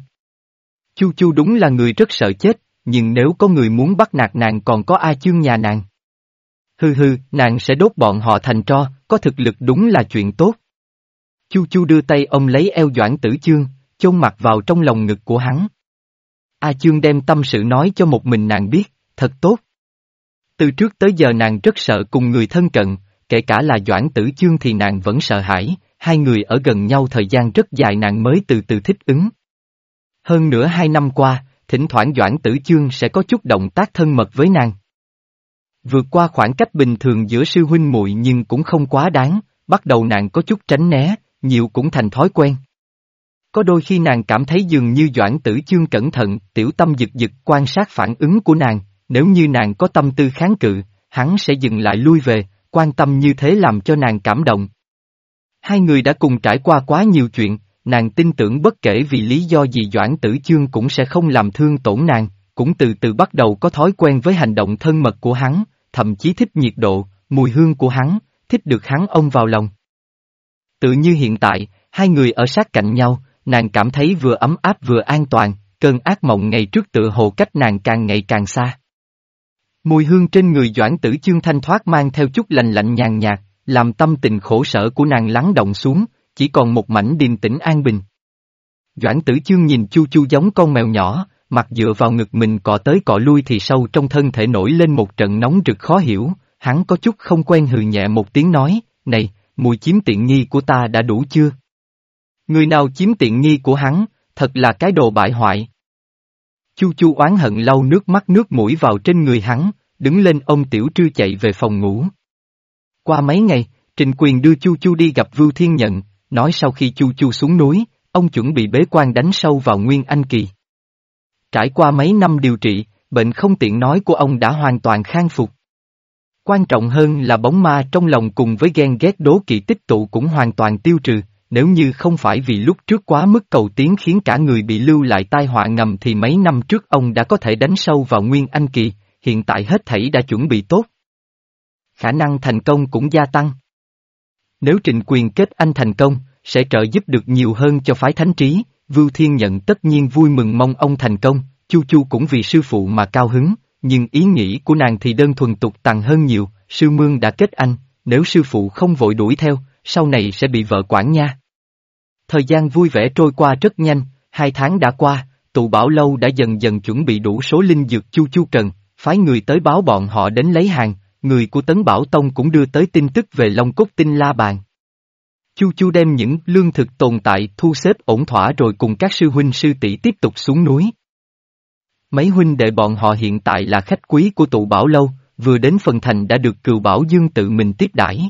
Chu Chu đúng là người rất sợ chết, nhưng nếu có người muốn bắt nạt nàng còn có A Chương nhà nàng. Hừ hừ, nàng sẽ đốt bọn họ thành tro, có thực lực đúng là chuyện tốt. Chu Chu đưa tay ông lấy eo Doãn Tử Chương, chôn mặt vào trong lòng ngực của hắn. A Chương đem tâm sự nói cho một mình nàng biết, thật tốt. Từ trước tới giờ nàng rất sợ cùng người thân cận, kể cả là Doãn Tử Chương thì nàng vẫn sợ hãi, hai người ở gần nhau thời gian rất dài nàng mới từ từ thích ứng. Hơn nữa hai năm qua, thỉnh thoảng Doãn Tử Chương sẽ có chút động tác thân mật với nàng. Vượt qua khoảng cách bình thường giữa sư huynh muội nhưng cũng không quá đáng, bắt đầu nàng có chút tránh né, nhiều cũng thành thói quen. Có đôi khi nàng cảm thấy dường như Doãn Tử Chương cẩn thận, tiểu tâm giật giật quan sát phản ứng của nàng, nếu như nàng có tâm tư kháng cự, hắn sẽ dừng lại lui về, quan tâm như thế làm cho nàng cảm động. Hai người đã cùng trải qua quá nhiều chuyện, nàng tin tưởng bất kể vì lý do gì Doãn Tử Chương cũng sẽ không làm thương tổn nàng, cũng từ từ bắt đầu có thói quen với hành động thân mật của hắn, thậm chí thích nhiệt độ, mùi hương của hắn, thích được hắn ôm vào lòng. Tự như hiện tại, hai người ở sát cạnh nhau, nàng cảm thấy vừa ấm áp vừa an toàn, cơn ác mộng ngày trước tự hồ cách nàng càng ngày càng xa. Mùi hương trên người Doãn Tử Chương thanh thoát mang theo chút lạnh lạnh nhàn nhạt, làm tâm tình khổ sở của nàng lắng động xuống, chỉ còn một mảnh điềm tĩnh an bình. Doãn tử chương nhìn chu chu giống con mèo nhỏ, mặt dựa vào ngực mình cọ tới cọ lui thì sâu trong thân thể nổi lên một trận nóng rực khó hiểu, hắn có chút không quen hừ nhẹ một tiếng nói, này, mùi chiếm tiện nghi của ta đã đủ chưa? Người nào chiếm tiện nghi của hắn, thật là cái đồ bại hoại. Chu chu oán hận lau nước mắt nước mũi vào trên người hắn, đứng lên ông tiểu trư chạy về phòng ngủ. Qua mấy ngày, Trình Quyền đưa Chu Chu đi gặp Vưu Thiên Nhận, nói sau khi Chu Chu xuống núi, ông chuẩn bị bế quan đánh sâu vào Nguyên Anh Kỳ. Trải qua mấy năm điều trị, bệnh không tiện nói của ông đã hoàn toàn khang phục. Quan trọng hơn là bóng ma trong lòng cùng với ghen ghét đố kỵ tích tụ cũng hoàn toàn tiêu trừ, nếu như không phải vì lúc trước quá mức cầu tiến khiến cả người bị lưu lại tai họa ngầm thì mấy năm trước ông đã có thể đánh sâu vào Nguyên Anh Kỳ, hiện tại hết thảy đã chuẩn bị tốt khả năng thành công cũng gia tăng. Nếu trịnh quyền kết anh thành công, sẽ trợ giúp được nhiều hơn cho phái thánh trí, Vưu Thiên Nhận tất nhiên vui mừng mong ông thành công, Chu Chu cũng vì sư phụ mà cao hứng, nhưng ý nghĩ của nàng thì đơn thuần tục tằng hơn nhiều, sư mương đã kết anh, nếu sư phụ không vội đuổi theo, sau này sẽ bị vợ quản nha. Thời gian vui vẻ trôi qua rất nhanh, hai tháng đã qua, tụ bảo lâu đã dần dần chuẩn bị đủ số linh dược Chu Chu cần, phái người tới báo bọn họ đến lấy hàng, người của Tấn Bảo Tông cũng đưa tới tin tức về Long Cốt Tinh La Bàn. Chu Chu đem những lương thực tồn tại thu xếp ổn thỏa rồi cùng các sư huynh sư tỷ tiếp tục xuống núi. Mấy huynh đệ bọn họ hiện tại là khách quý của tụ bảo lâu, vừa đến phần thành đã được cừu bảo dương tự mình tiếp đãi.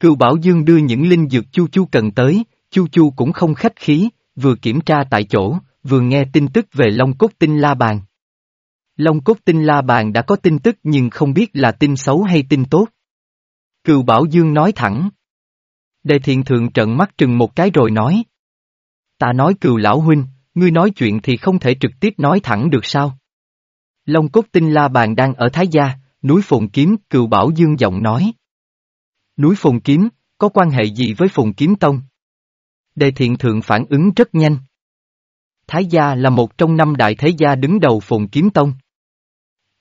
Cừu bảo dương đưa những linh dược Chu Chu cần tới, Chu Chu cũng không khách khí, vừa kiểm tra tại chỗ, vừa nghe tin tức về Long Cốt Tinh La Bàn. Long cốt tinh la bàn đã có tin tức nhưng không biết là tin xấu hay tin tốt. Cừu Bảo Dương nói thẳng. Đề thiện thượng trận mắt trừng một cái rồi nói, Ta nói cừu lão huynh, ngươi nói chuyện thì không thể trực tiếp nói thẳng được sao? Long cốt tinh la bàn đang ở Thái Gia, núi Phồn Kiếm, cừu bảo dương giọng nói. Núi Phồn Kiếm, có quan hệ gì với Phồn Kiếm Tông? Đề thiện thượng phản ứng rất nhanh. Thái Gia là một trong năm đại thế gia đứng đầu Phồn Kiếm Tông.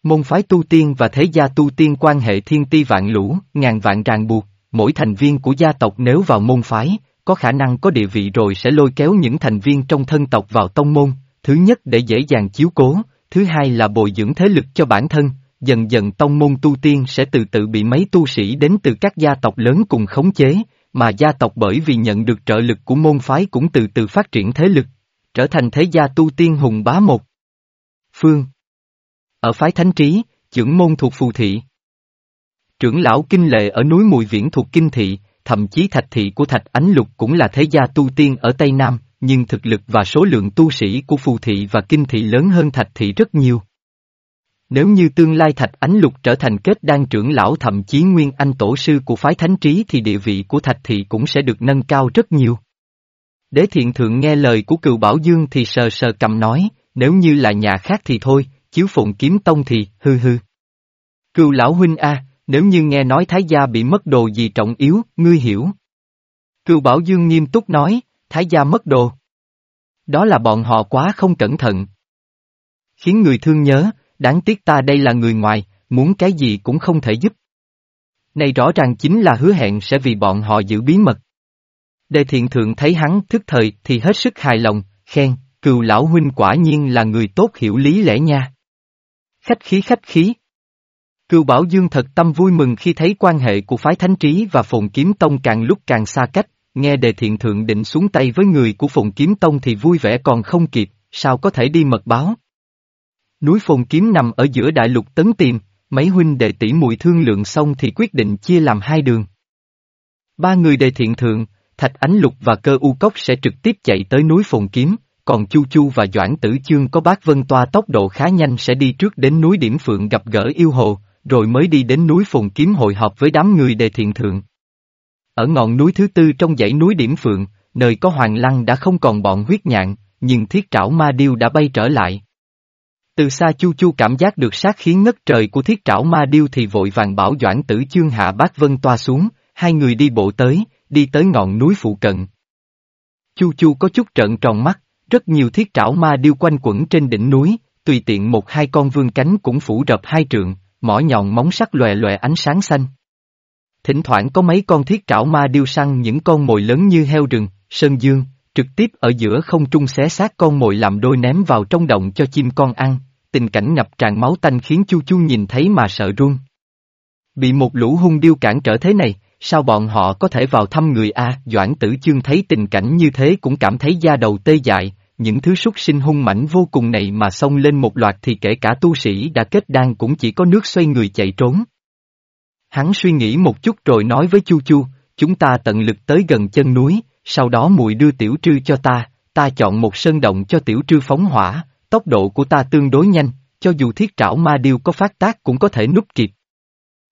Môn phái tu tiên và thế gia tu tiên quan hệ thiên ti vạn lũ, ngàn vạn ràng buộc, mỗi thành viên của gia tộc nếu vào môn phái, có khả năng có địa vị rồi sẽ lôi kéo những thành viên trong thân tộc vào tông môn, thứ nhất để dễ dàng chiếu cố, thứ hai là bồi dưỡng thế lực cho bản thân, dần dần tông môn tu tiên sẽ từ từ bị mấy tu sĩ đến từ các gia tộc lớn cùng khống chế, mà gia tộc bởi vì nhận được trợ lực của môn phái cũng từ từ phát triển thế lực, trở thành thế gia tu tiên hùng bá một. Phương ở phái Thánh Trí, trưởng môn thuộc phù thị. Trưởng lão kinh lệ ở núi Mùi Viễn thuộc kinh thị, thậm chí thạch thị của thạch ánh lục cũng là thế gia tu tiên ở Tây Nam, nhưng thực lực và số lượng tu sĩ của phù thị và kinh thị lớn hơn thạch thị rất nhiều. Nếu như tương lai Thạch Ánh Lục trở thành kết đan trưởng lão thậm chí nguyên anh tổ sư của phái thánh trí thì địa vị của Thạch Thị cũng sẽ được nâng cao rất nhiều. Đế thiện thượng nghe lời của cựu Bảo Dương thì sờ sờ cầm nói, nếu như là nhà khác thì thôi, chiếu phụng kiếm tông thì, hư hư. Cựu lão huynh a, nếu như nghe nói Thái gia bị mất đồ gì trọng yếu, ngươi hiểu. Cựu Bảo Dương nghiêm túc nói, Thái gia mất đồ. Đó là bọn họ quá không cẩn thận. Khiến người thương nhớ, đáng tiếc ta đây là người ngoài, muốn cái gì cũng không thể giúp. Này rõ ràng chính là hứa hẹn sẽ vì bọn họ giữ bí mật. Đề thiện thượng thấy hắn thức thời thì hết sức hài lòng, khen, cừu lão huynh quả nhiên là người tốt hiểu lý lẽ nha. Khách khí khách khí. Cưu Bảo Dương thật tâm vui mừng khi thấy quan hệ của phái Thánh Trí và Phồn Kiếm Tông càng lúc càng xa cách, nghe đề thiện thượng định xuống tay với người của Phồn Kiếm Tông thì vui vẻ còn không kịp, sao có thể đi mật báo. Núi Phồn Kiếm nằm ở giữa đại lục tấn tiềm, mấy huynh đệ tỷ mùi thương lượng xong thì quyết định chia làm hai đường. Ba người đề thiện thượng, Thạch Ánh Lục và Cơ U Cốc sẽ trực tiếp chạy tới núi Phồn Kiếm, còn Chu Chu và Doãn Tử Chương có bác Vân Toa tốc độ khá nhanh sẽ đi trước đến núi Điểm Phượng gặp gỡ yêu hồ, rồi mới đi đến núi phùng Kiếm hội họp với đám người đề thiện thượng. Ở ngọn núi thứ tư trong dãy núi Điểm Phượng, nơi có Hoàng Lăng đã không còn bọn huyết nhạn, nhưng thiết trảo ma điêu đã bay trở lại. Từ xa Chu Chu cảm giác được sát khí ngất trời của thiết trảo ma điêu thì vội vàng bảo Doãn Tử Chương hạ bác Vân toa xuống, hai người đi bộ tới, đi tới ngọn núi phụ cận. Chu Chu có chút trợn tròn mắt, rất nhiều thiết trảo ma điêu quanh quẩn trên đỉnh núi, tùy tiện một hai con vương cánh cũng phủ rập hai trượng, mỏ nhọn móng sắc lòe lòe ánh sáng xanh. Thỉnh thoảng có mấy con thiết trảo ma điêu săn những con mồi lớn như heo rừng, sơn dương, trực tiếp ở giữa không trung xé xác con mồi làm đôi ném vào trong động cho chim con ăn, tình cảnh ngập tràn máu tanh khiến Chu Chu nhìn thấy mà sợ run. Bị một lũ hung điêu cản trở thế này, sao bọn họ có thể vào thăm người A? Doãn tử chương thấy tình cảnh như thế cũng cảm thấy da đầu tê dại, những thứ súc sinh hung mảnh vô cùng này mà xông lên một loạt thì kể cả tu sĩ đã kết đan cũng chỉ có nước xoay người chạy trốn. Hắn suy nghĩ một chút rồi nói với Chu Chu, chúng ta tận lực tới gần chân núi, sau đó mùi đưa tiểu trư cho ta, ta chọn một sơn động cho tiểu trư phóng hỏa, tốc độ của ta tương đối nhanh, cho dù thiết trảo ma điêu có phát tác cũng có thể núp kịp.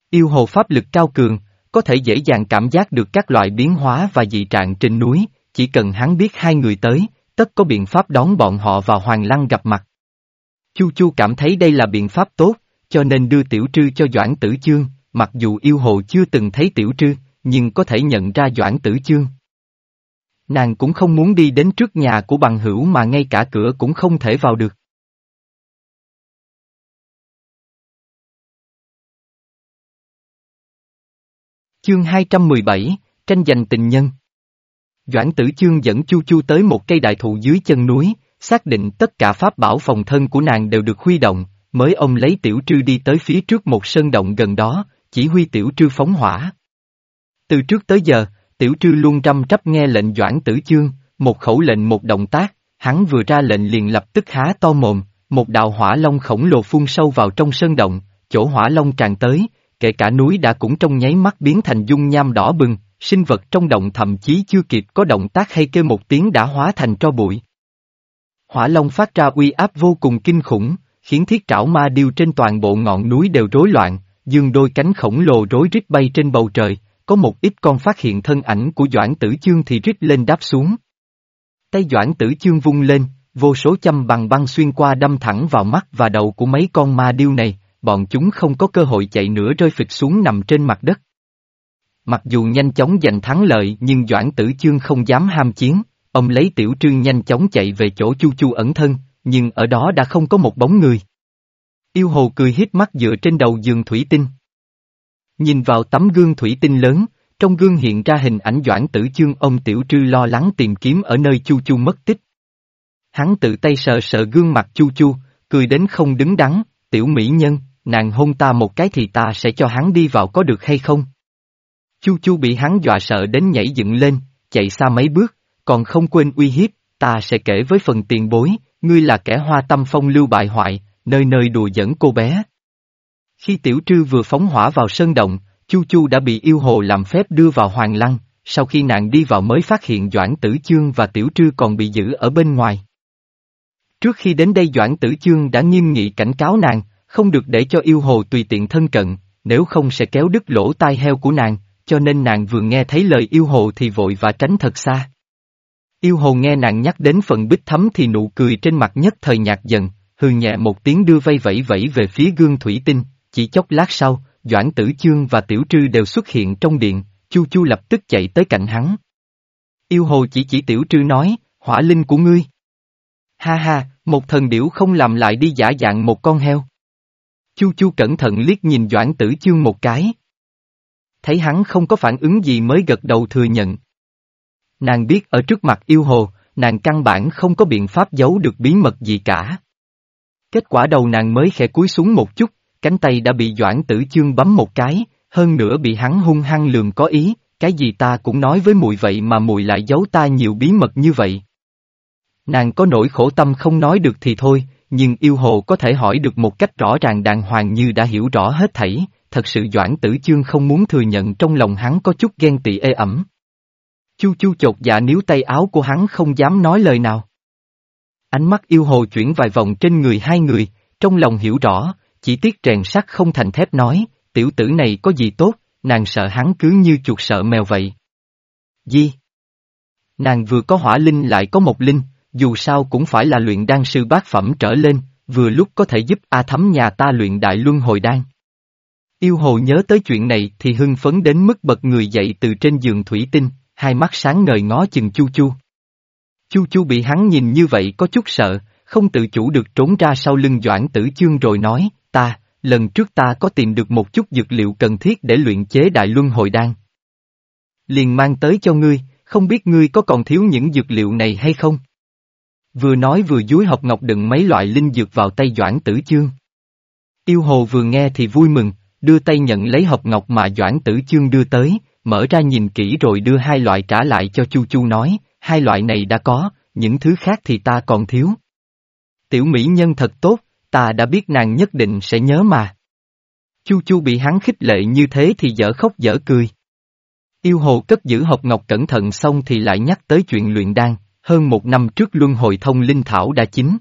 Yêu hồ pháp lực cao cường, có thể dễ dàng cảm giác được các loại biến hóa và dị trạng trên núi, chỉ cần hắn biết hai người tới, tất có biện pháp đón bọn họ vào hoàng lăng gặp mặt. Chu Chu cảm thấy đây là biện pháp tốt, cho nên đưa tiểu trư cho Doãn Tử Chương, mặc dù yêu hồ chưa từng thấy tiểu trư, nhưng có thể nhận ra Doãn Tử Chương. Nàng cũng không muốn đi đến trước nhà của bằng hữu mà ngay cả cửa cũng không thể vào được. Chương 217, tranh giành tình nhân. Doãn tử chương dẫn Chu Chu tới một cây đại thụ dưới chân núi, xác định tất cả pháp bảo phòng thân của nàng đều được huy động, mới ông lấy tiểu trư đi tới phía trước một sơn động gần đó, chỉ huy tiểu trư phóng hỏa. Từ trước tới giờ, Tiểu trư luôn răm trắp nghe lệnh doãn tử chương, một khẩu lệnh một động tác, hắn vừa ra lệnh liền lập tức há to mồm, một đạo hỏa long khổng lồ phun sâu vào trong sơn động, chỗ hỏa long tràn tới, kể cả núi đã cũng trong nháy mắt biến thành dung nham đỏ bừng, sinh vật trong động thậm chí chưa kịp có động tác hay kêu một tiếng đã hóa thành tro bụi. Hỏa long phát ra uy áp vô cùng kinh khủng, khiến thiết trảo ma điêu trên toàn bộ ngọn núi đều rối loạn, dương đôi cánh khổng lồ rối rít bay trên bầu trời, có một ít con phát hiện thân ảnh của Doãn Tử Chương thì rít lên đáp xuống. Tay Doãn Tử Chương vung lên, vô số châm bằng băng xuyên qua đâm thẳng vào mắt và đầu của mấy con ma điêu này, bọn chúng không có cơ hội chạy nữa rơi phịch xuống nằm trên mặt đất. Mặc dù nhanh chóng giành thắng lợi nhưng Doãn Tử Chương không dám ham chiến, ông lấy tiểu trương nhanh chóng chạy về chỗ Chu Chu ẩn thân, nhưng ở đó đã không có một bóng người. Yêu hồ cười hít mắt dựa trên đầu giường thủy tinh. Nhìn vào tấm gương thủy tinh lớn, trong gương hiện ra hình ảnh Doãn Tử Chương ông Tiểu Trư lo lắng tìm kiếm ở nơi Chu Chu mất tích. Hắn tự tay sờ sờ gương mặt Chu Chu, cười đến không đứng đắn, tiểu mỹ nhân, nàng hôn ta một cái thì ta sẽ cho hắn đi vào có được hay không? Chu Chu bị hắn dọa sợ đến nhảy dựng lên, chạy xa mấy bước, còn không quên uy hiếp, ta sẽ kể với phần tiền bối, ngươi là kẻ hoa tâm phong lưu bại hoại, nơi nơi đùa dẫn cô bé. Khi tiểu trư vừa phóng hỏa vào sân động, Chu Chu đã bị yêu hồ làm phép đưa vào hoàng lăng, sau khi nàng đi vào mới phát hiện Doãn Tử Chương và Tiểu Trư còn bị giữ ở bên ngoài. Trước khi đến đây Doãn Tử Chương đã nghiêm nghị cảnh cáo nàng, không được để cho yêu hồ tùy tiện thân cận, nếu không sẽ kéo đứt lỗ tai heo của nàng, cho nên nàng vừa nghe thấy lời yêu hồ thì vội và tránh thật xa. Yêu hồ nghe nàng nhắc đến phần bích thấm thì nụ cười trên mặt nhất thời nhạt dần, hừ nhẹ một tiếng đưa vây vẫy vẫy về phía gương thủy tinh, chỉ chốc lát sau, Doãn Tử Chương và Tiểu Trư đều xuất hiện trong điện, Chu Chu lập tức chạy tới cạnh hắn. Yêu hồ chỉ chỉ Tiểu Trư nói, hỏa linh của ngươi. Ha ha, một thần điểu không làm lại đi giả dạng một con heo. Chu Chu cẩn thận liếc nhìn Doãn Tử Chương một cái. Thấy hắn không có phản ứng gì mới gật đầu thừa nhận. Nàng biết ở trước mặt yêu hồ, nàng căn bản không có biện pháp giấu được bí mật gì cả. Kết quả đầu nàng mới khẽ cúi xuống một chút, cánh tay đã bị Doãn Tử Chương bấm một cái, hơn nữa bị hắn hung hăng lường có ý, cái gì ta cũng nói với mùi vậy mà mùi lại giấu ta nhiều bí mật như vậy. Nàng có nỗi khổ tâm không nói được thì thôi, nhưng yêu hồ có thể hỏi được một cách rõ ràng đàng hoàng như đã hiểu rõ hết thảy, thật sự Doãn Tử Chương không muốn thừa nhận trong lòng hắn có chút ghen tị ê ẩm. Chu chu chột dạ níu tay áo của hắn không dám nói lời nào. Ánh mắt yêu hồ chuyển vài vòng trên người hai người, trong lòng hiểu rõ, chỉ tiếc rèn sắt không thành thép nói, tiểu tử này có gì tốt, nàng sợ hắn cứ như chuột sợ mèo vậy. Di. Nàng vừa có hỏa linh lại có một linh, dù sao cũng phải là luyện đan sư bát phẩm trở lên, vừa lúc có thể giúp A thấm nhà ta luyện đại luân hồi đan. Yêu hồ nhớ tới chuyện này thì hưng phấn đến mức bật người dậy từ trên giường thủy tinh, hai mắt sáng ngời ngó chừng chu chu. Chu chu bị hắn nhìn như vậy có chút sợ, không tự chủ được trốn ra sau lưng Doãn Tử Chương rồi nói, ta, lần trước ta có tìm được một chút dược liệu cần thiết để luyện chế đại luân hồi đan. Liền mang tới cho ngươi, không biết ngươi có còn thiếu những dược liệu này hay không? Vừa nói vừa dúi học ngọc đựng mấy loại linh dược vào tay Doãn Tử Chương. Yêu hồ vừa nghe thì vui mừng, đưa tay nhận lấy học ngọc mà Doãn Tử Chương đưa tới, mở ra nhìn kỹ rồi đưa hai loại trả lại cho Chu Chu nói, hai loại này đã có, những thứ khác thì ta còn thiếu. Tiểu mỹ nhân thật tốt, ta đã biết nàng nhất định sẽ nhớ mà. Chu Chu bị hắn khích lệ như thế thì dở khóc dở cười. Yêu hồ cất giữ học ngọc cẩn thận xong thì lại nhắc tới chuyện luyện đan, hơn một năm trước luân hồi thông linh thảo đã chín.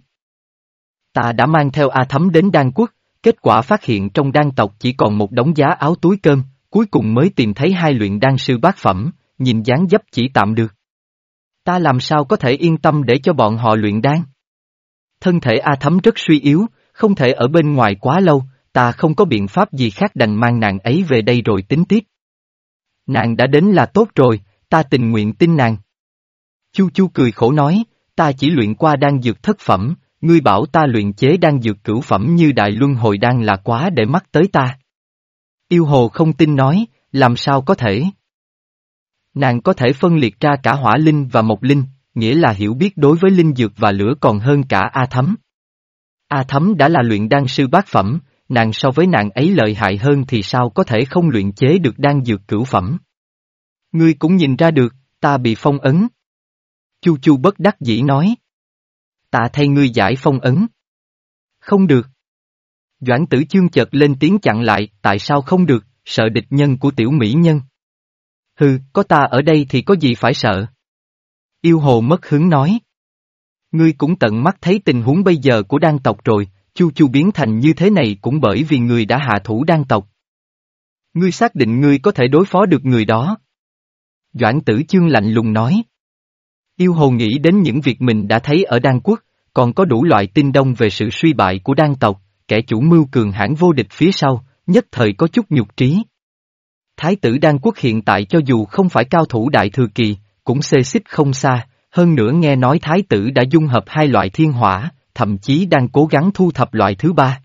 Ta đã mang theo A Thấm đến đan quốc, kết quả phát hiện trong đan tộc chỉ còn một đống giá áo túi cơm, cuối cùng mới tìm thấy hai luyện đan sư bát phẩm, nhìn dáng dấp chỉ tạm được. Ta làm sao có thể yên tâm để cho bọn họ luyện đan? Thân thể A Thấm rất suy yếu, không thể ở bên ngoài quá lâu, ta không có biện pháp gì khác đành mang nàng ấy về đây rồi tính tiếp. Nàng đã đến là tốt rồi, ta tình nguyện tin nàng. Chu Chu cười khổ nói, ta chỉ luyện qua đan dược thất phẩm, ngươi bảo ta luyện chế đan dược cửu phẩm như đại luân hồi đan là quá để mắt tới ta. Yêu hồ không tin nói, làm sao có thể? Nàng có thể phân liệt ra cả hỏa linh và mộc linh, nghĩa là hiểu biết đối với linh dược và lửa còn hơn cả A Thấm. A Thấm đã là luyện đan sư bát phẩm, nàng so với nàng ấy lợi hại hơn thì sao có thể không luyện chế được đan dược cửu phẩm. Ngươi cũng nhìn ra được, ta bị phong ấn. Chu Chu bất đắc dĩ nói. Ta thay ngươi giải phong ấn. Không được. Doãn tử chương chợt lên tiếng chặn lại, tại sao không được, sợ địch nhân của tiểu mỹ nhân. Hừ, có ta ở đây thì có gì phải sợ. Yêu hồ mất hứng nói. Ngươi cũng tận mắt thấy tình huống bây giờ của đan tộc rồi, chu chu biến thành như thế này cũng bởi vì người đã hạ thủ đan tộc. Ngươi xác định ngươi có thể đối phó được người đó. Doãn tử chương lạnh lùng nói. Yêu hồ nghĩ đến những việc mình đã thấy ở Đan Quốc, còn có đủ loại tin đông về sự suy bại của Đan tộc, kẻ chủ mưu cường hãn vô địch phía sau, nhất thời có chút nhục trí. Thái tử Đan Quốc hiện tại cho dù không phải cao thủ đại thừa kỳ, cũng xê xích không xa, hơn nữa nghe nói thái tử đã dung hợp hai loại thiên hỏa, thậm chí đang cố gắng thu thập loại thứ ba.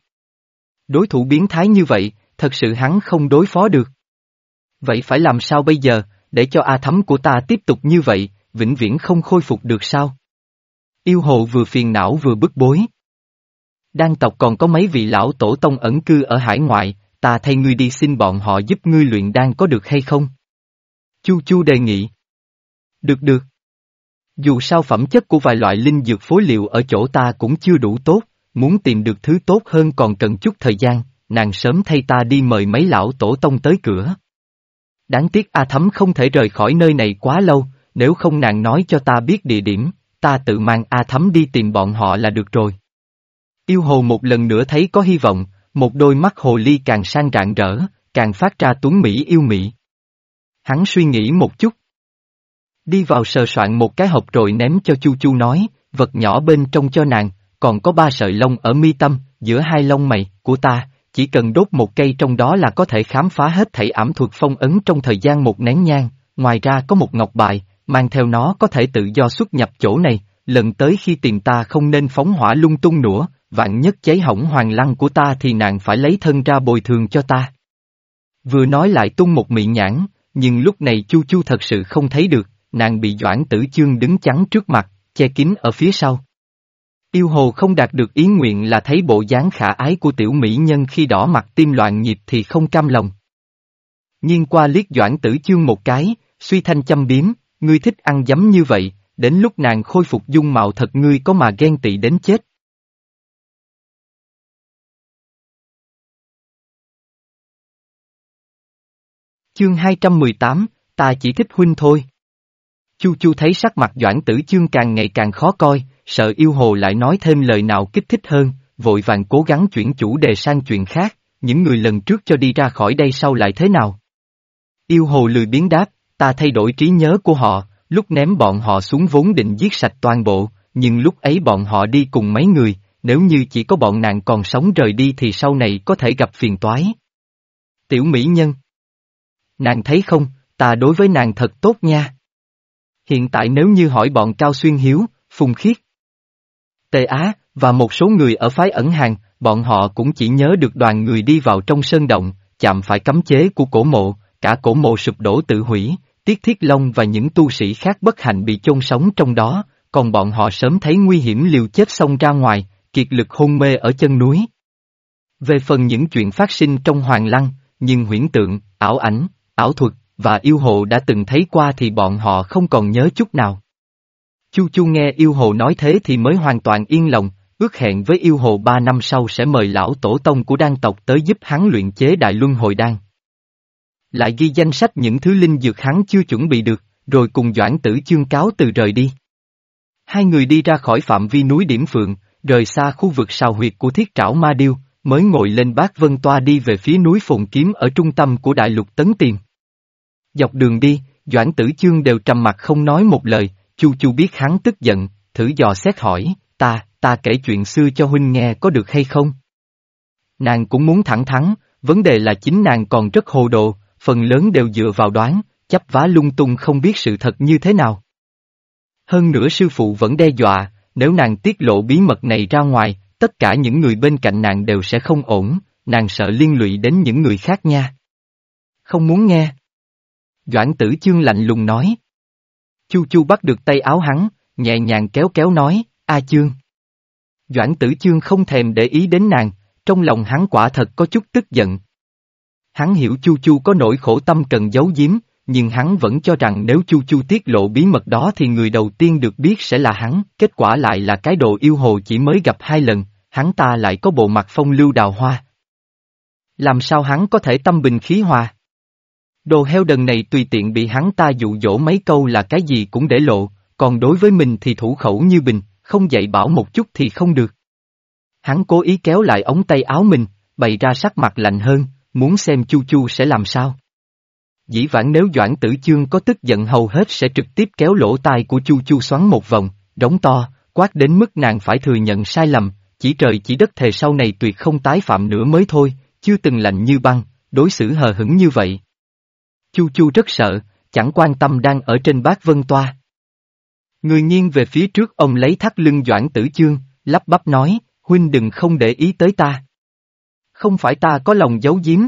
Đối thủ biến thái như vậy, thật sự hắn không đối phó được. Vậy phải làm sao bây giờ, để cho A thấm của ta tiếp tục như vậy, vĩnh viễn không khôi phục được sao? Yêu hồ vừa phiền não vừa bức bối. Đan tộc còn có mấy vị lão tổ tông ẩn cư ở hải ngoại, ta thay ngươi đi xin bọn họ giúp ngươi luyện đan có được hay không? Chu Chu đề nghị. Được được. Dù sao phẩm chất của vài loại linh dược phối liệu ở chỗ ta cũng chưa đủ tốt, muốn tìm được thứ tốt hơn còn cần chút thời gian, nàng sớm thay ta đi mời mấy lão tổ tông tới cửa. Đáng tiếc A Thấm không thể rời khỏi nơi này quá lâu, nếu không nàng nói cho ta biết địa điểm, ta tự mang A Thấm đi tìm bọn họ là được rồi. Yêu hồ một lần nữa thấy có hy vọng, một đôi mắt hồ ly càng sang rạng rỡ, càng phát ra tuấn Mỹ yêu Mỹ. Hắn suy nghĩ một chút. Đi vào sờ soạn một cái hộp rồi ném cho Chu Chu nói, vật nhỏ bên trong cho nàng, còn có ba sợi lông ở mi tâm, giữa hai lông mày, của ta, chỉ cần đốt một cây trong đó là có thể khám phá hết thảy ảm thuật phong ấn trong thời gian một nén nhang, ngoài ra có một ngọc bài, mang theo nó có thể tự do xuất nhập chỗ này, lần tới khi tìm ta không nên phóng hỏa lung tung nữa, vạn nhất cháy hỏng hoàng lăng của ta thì nàng phải lấy thân ra bồi thường cho ta. Vừa nói lại tung một miệng nhãn, nhưng lúc này Chu Chu thật sự không thấy được, nàng bị Doãn Tử Chương đứng chắn trước mặt, che kín ở phía sau. Yêu hồ không đạt được ý nguyện là thấy bộ dáng khả ái của tiểu mỹ nhân khi đỏ mặt tim loạn nhịp thì không cam lòng. Nhưng qua liếc Doãn Tử Chương một cái, suy thanh châm biếm, ngươi thích ăn dấm như vậy, đến lúc nàng khôi phục dung mạo thật ngươi có mà ghen tị đến chết. Chương 218, ta chỉ thích huynh thôi. Chu Chu thấy sắc mặt Doãn Tử Chương càng ngày càng khó coi, sợ yêu hồ lại nói thêm lời nào kích thích hơn, vội vàng cố gắng chuyển chủ đề sang chuyện khác, những người lần trước cho đi ra khỏi đây sau lại thế nào? Yêu hồ lười biến đáp, ta thay đổi trí nhớ của họ, lúc ném bọn họ xuống vốn định giết sạch toàn bộ, nhưng lúc ấy bọn họ đi cùng mấy người, nếu như chỉ có bọn nàng còn sống rời đi thì sau này có thể gặp phiền toái. Tiểu mỹ nhân Nàng thấy không, ta đối với nàng thật tốt nha. Hiện tại nếu như hỏi bọn Cao Xuyên Hiếu, Phùng Khiết, Tề Á, và một số người ở phái ẩn hàng, bọn họ cũng chỉ nhớ được đoàn người đi vào trong sơn động, chạm phải cấm chế của cổ mộ, cả cổ mộ sụp đổ tự hủy, Tiết Thiết Long và những tu sĩ khác bất hạnh bị chôn sống trong đó, còn bọn họ sớm thấy nguy hiểm liều chết xông ra ngoài, kiệt lực hôn mê ở chân núi. Về phần những chuyện phát sinh trong hoàng lăng, nhưng huyễn tượng, ảo ảnh, ảo thuật, và yêu hồ đã từng thấy qua thì bọn họ không còn nhớ chút nào. Chu Chu nghe yêu hồ nói thế thì mới hoàn toàn yên lòng, ước hẹn với yêu hồ ba năm sau sẽ mời lão tổ tông của đan tộc tới giúp hắn luyện chế đại luân hồi đan. Lại ghi danh sách những thứ linh dược hắn chưa chuẩn bị được, rồi cùng Doãn Tử Chương cáo từ rời đi. Hai người đi ra khỏi phạm vi núi Điểm Phượng, rời xa khu vực sào huyệt của thiết trảo Ma Điêu, mới ngồi lên bát vân toa đi về phía núi Phồn Kiếm ở trung tâm của đại lục Tấn Tiền. Dọc đường đi, Doãn Tử Chương đều trầm mặt không nói một lời, Chu Chu biết hắn tức giận, thử dò xét hỏi, ta, ta kể chuyện xưa cho huynh nghe có được hay không? Nàng cũng muốn thẳng thắn, vấn đề là chính nàng còn rất hồ đồ, phần lớn đều dựa vào đoán, chấp vá lung tung không biết sự thật như thế nào. Hơn nữa sư phụ vẫn đe dọa, nếu nàng tiết lộ bí mật này ra ngoài, tất cả những người bên cạnh nàng đều sẽ không ổn, nàng sợ liên lụy đến những người khác nha. Không muốn nghe. Doãn tử chương lạnh lùng nói. Chu Chu bắt được tay áo hắn, nhẹ nhàng kéo kéo nói, A Chương. Doãn tử chương không thèm để ý đến nàng, trong lòng hắn quả thật có chút tức giận. Hắn hiểu Chu Chu có nỗi khổ tâm cần giấu giếm, nhưng hắn vẫn cho rằng nếu Chu Chu tiết lộ bí mật đó thì người đầu tiên được biết sẽ là hắn, kết quả lại là cái đồ yêu hồ chỉ mới gặp hai lần, hắn ta lại có bộ mặt phong lưu đào hoa. Làm sao hắn có thể tâm bình khí hòa? Đồ heo đần này tùy tiện bị hắn ta dụ dỗ mấy câu là cái gì cũng để lộ, còn đối với mình thì thủ khẩu như bình, không dạy bảo một chút thì không được. Hắn cố ý kéo lại ống tay áo mình, bày ra sắc mặt lạnh hơn, muốn xem Chu Chu sẽ làm sao. dĩ vãng nếu Doãn Tử Chương có tức giận hầu hết sẽ trực tiếp kéo lỗ tai của Chu Chu xoắn một vòng, đóng to, quát đến mức nàng phải thừa nhận sai lầm, chỉ trời chỉ đất thề sau này tuyệt không tái phạm nữa mới thôi, chưa từng lạnh như băng, đối xử hờ hững như vậy. Chu Chu rất sợ, chẳng quan tâm đang ở trên bát vân toa. Người nghiêng về phía trước ông lấy thắt lưng Doãn Tử Chương, lắp bắp nói, huynh đừng không để ý tới ta. Không phải ta có lòng giấu giếm.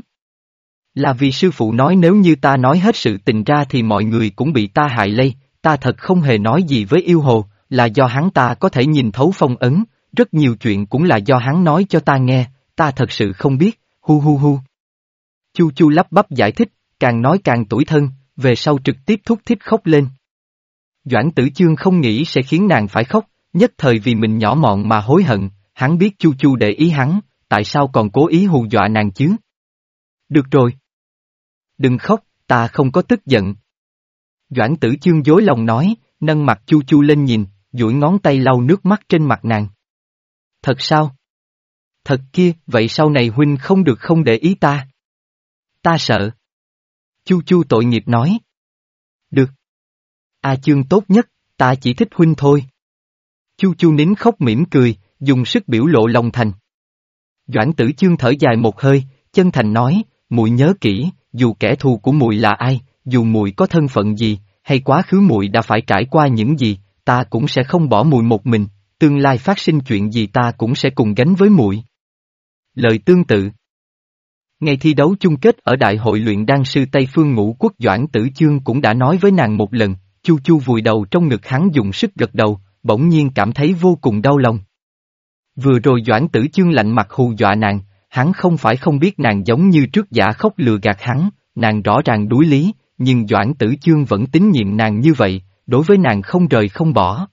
Là vì sư phụ nói nếu như ta nói hết sự tình ra thì mọi người cũng bị ta hại lây, ta thật không hề nói gì với yêu hồ, là do hắn ta có thể nhìn thấu phong ấn, rất nhiều chuyện cũng là do hắn nói cho ta nghe, ta thật sự không biết, hu hu hu. Chu chu lắp bắp giải thích, càng nói càng tủi thân, về sau trực tiếp thúc thích khóc lên. Doãn tử chương không nghĩ sẽ khiến nàng phải khóc, nhất thời vì mình nhỏ mọn mà hối hận, hắn biết chu chu để ý hắn, tại sao còn cố ý hù dọa nàng chứ? Được rồi. Đừng khóc, ta không có tức giận. Doãn tử chương dối lòng nói, nâng mặt chu chu lên nhìn, duỗi ngón tay lau nước mắt trên mặt nàng. Thật sao? Thật kia, vậy sau này huynh không được không để ý ta. Ta sợ. Chu chu tội nghiệp nói. Được. A chương tốt nhất, ta chỉ thích huynh thôi. Chu chu nín khóc mỉm cười, dùng sức biểu lộ lòng thành. Doãn tử chương thở dài một hơi, chân thành nói, muội nhớ kỹ, dù kẻ thù của muội là ai, dù muội có thân phận gì, hay quá khứ muội đã phải trải qua những gì, ta cũng sẽ không bỏ muội một mình, tương lai phát sinh chuyện gì ta cũng sẽ cùng gánh với muội. Lời tương tự Ngày thi đấu chung kết ở Đại hội luyện đan sư Tây Phương Ngũ Quốc Doãn Tử Chương cũng đã nói với nàng một lần, Chu Chu vùi đầu trong ngực hắn dùng sức gật đầu, bỗng nhiên cảm thấy vô cùng đau lòng. Vừa rồi Doãn Tử Chương lạnh mặt hù dọa nàng, hắn không phải không biết nàng giống như trước giả khóc lừa gạt hắn, nàng rõ ràng đuối lý, nhưng Doãn Tử Chương vẫn tín nhiệm nàng như vậy, đối với nàng không rời không bỏ.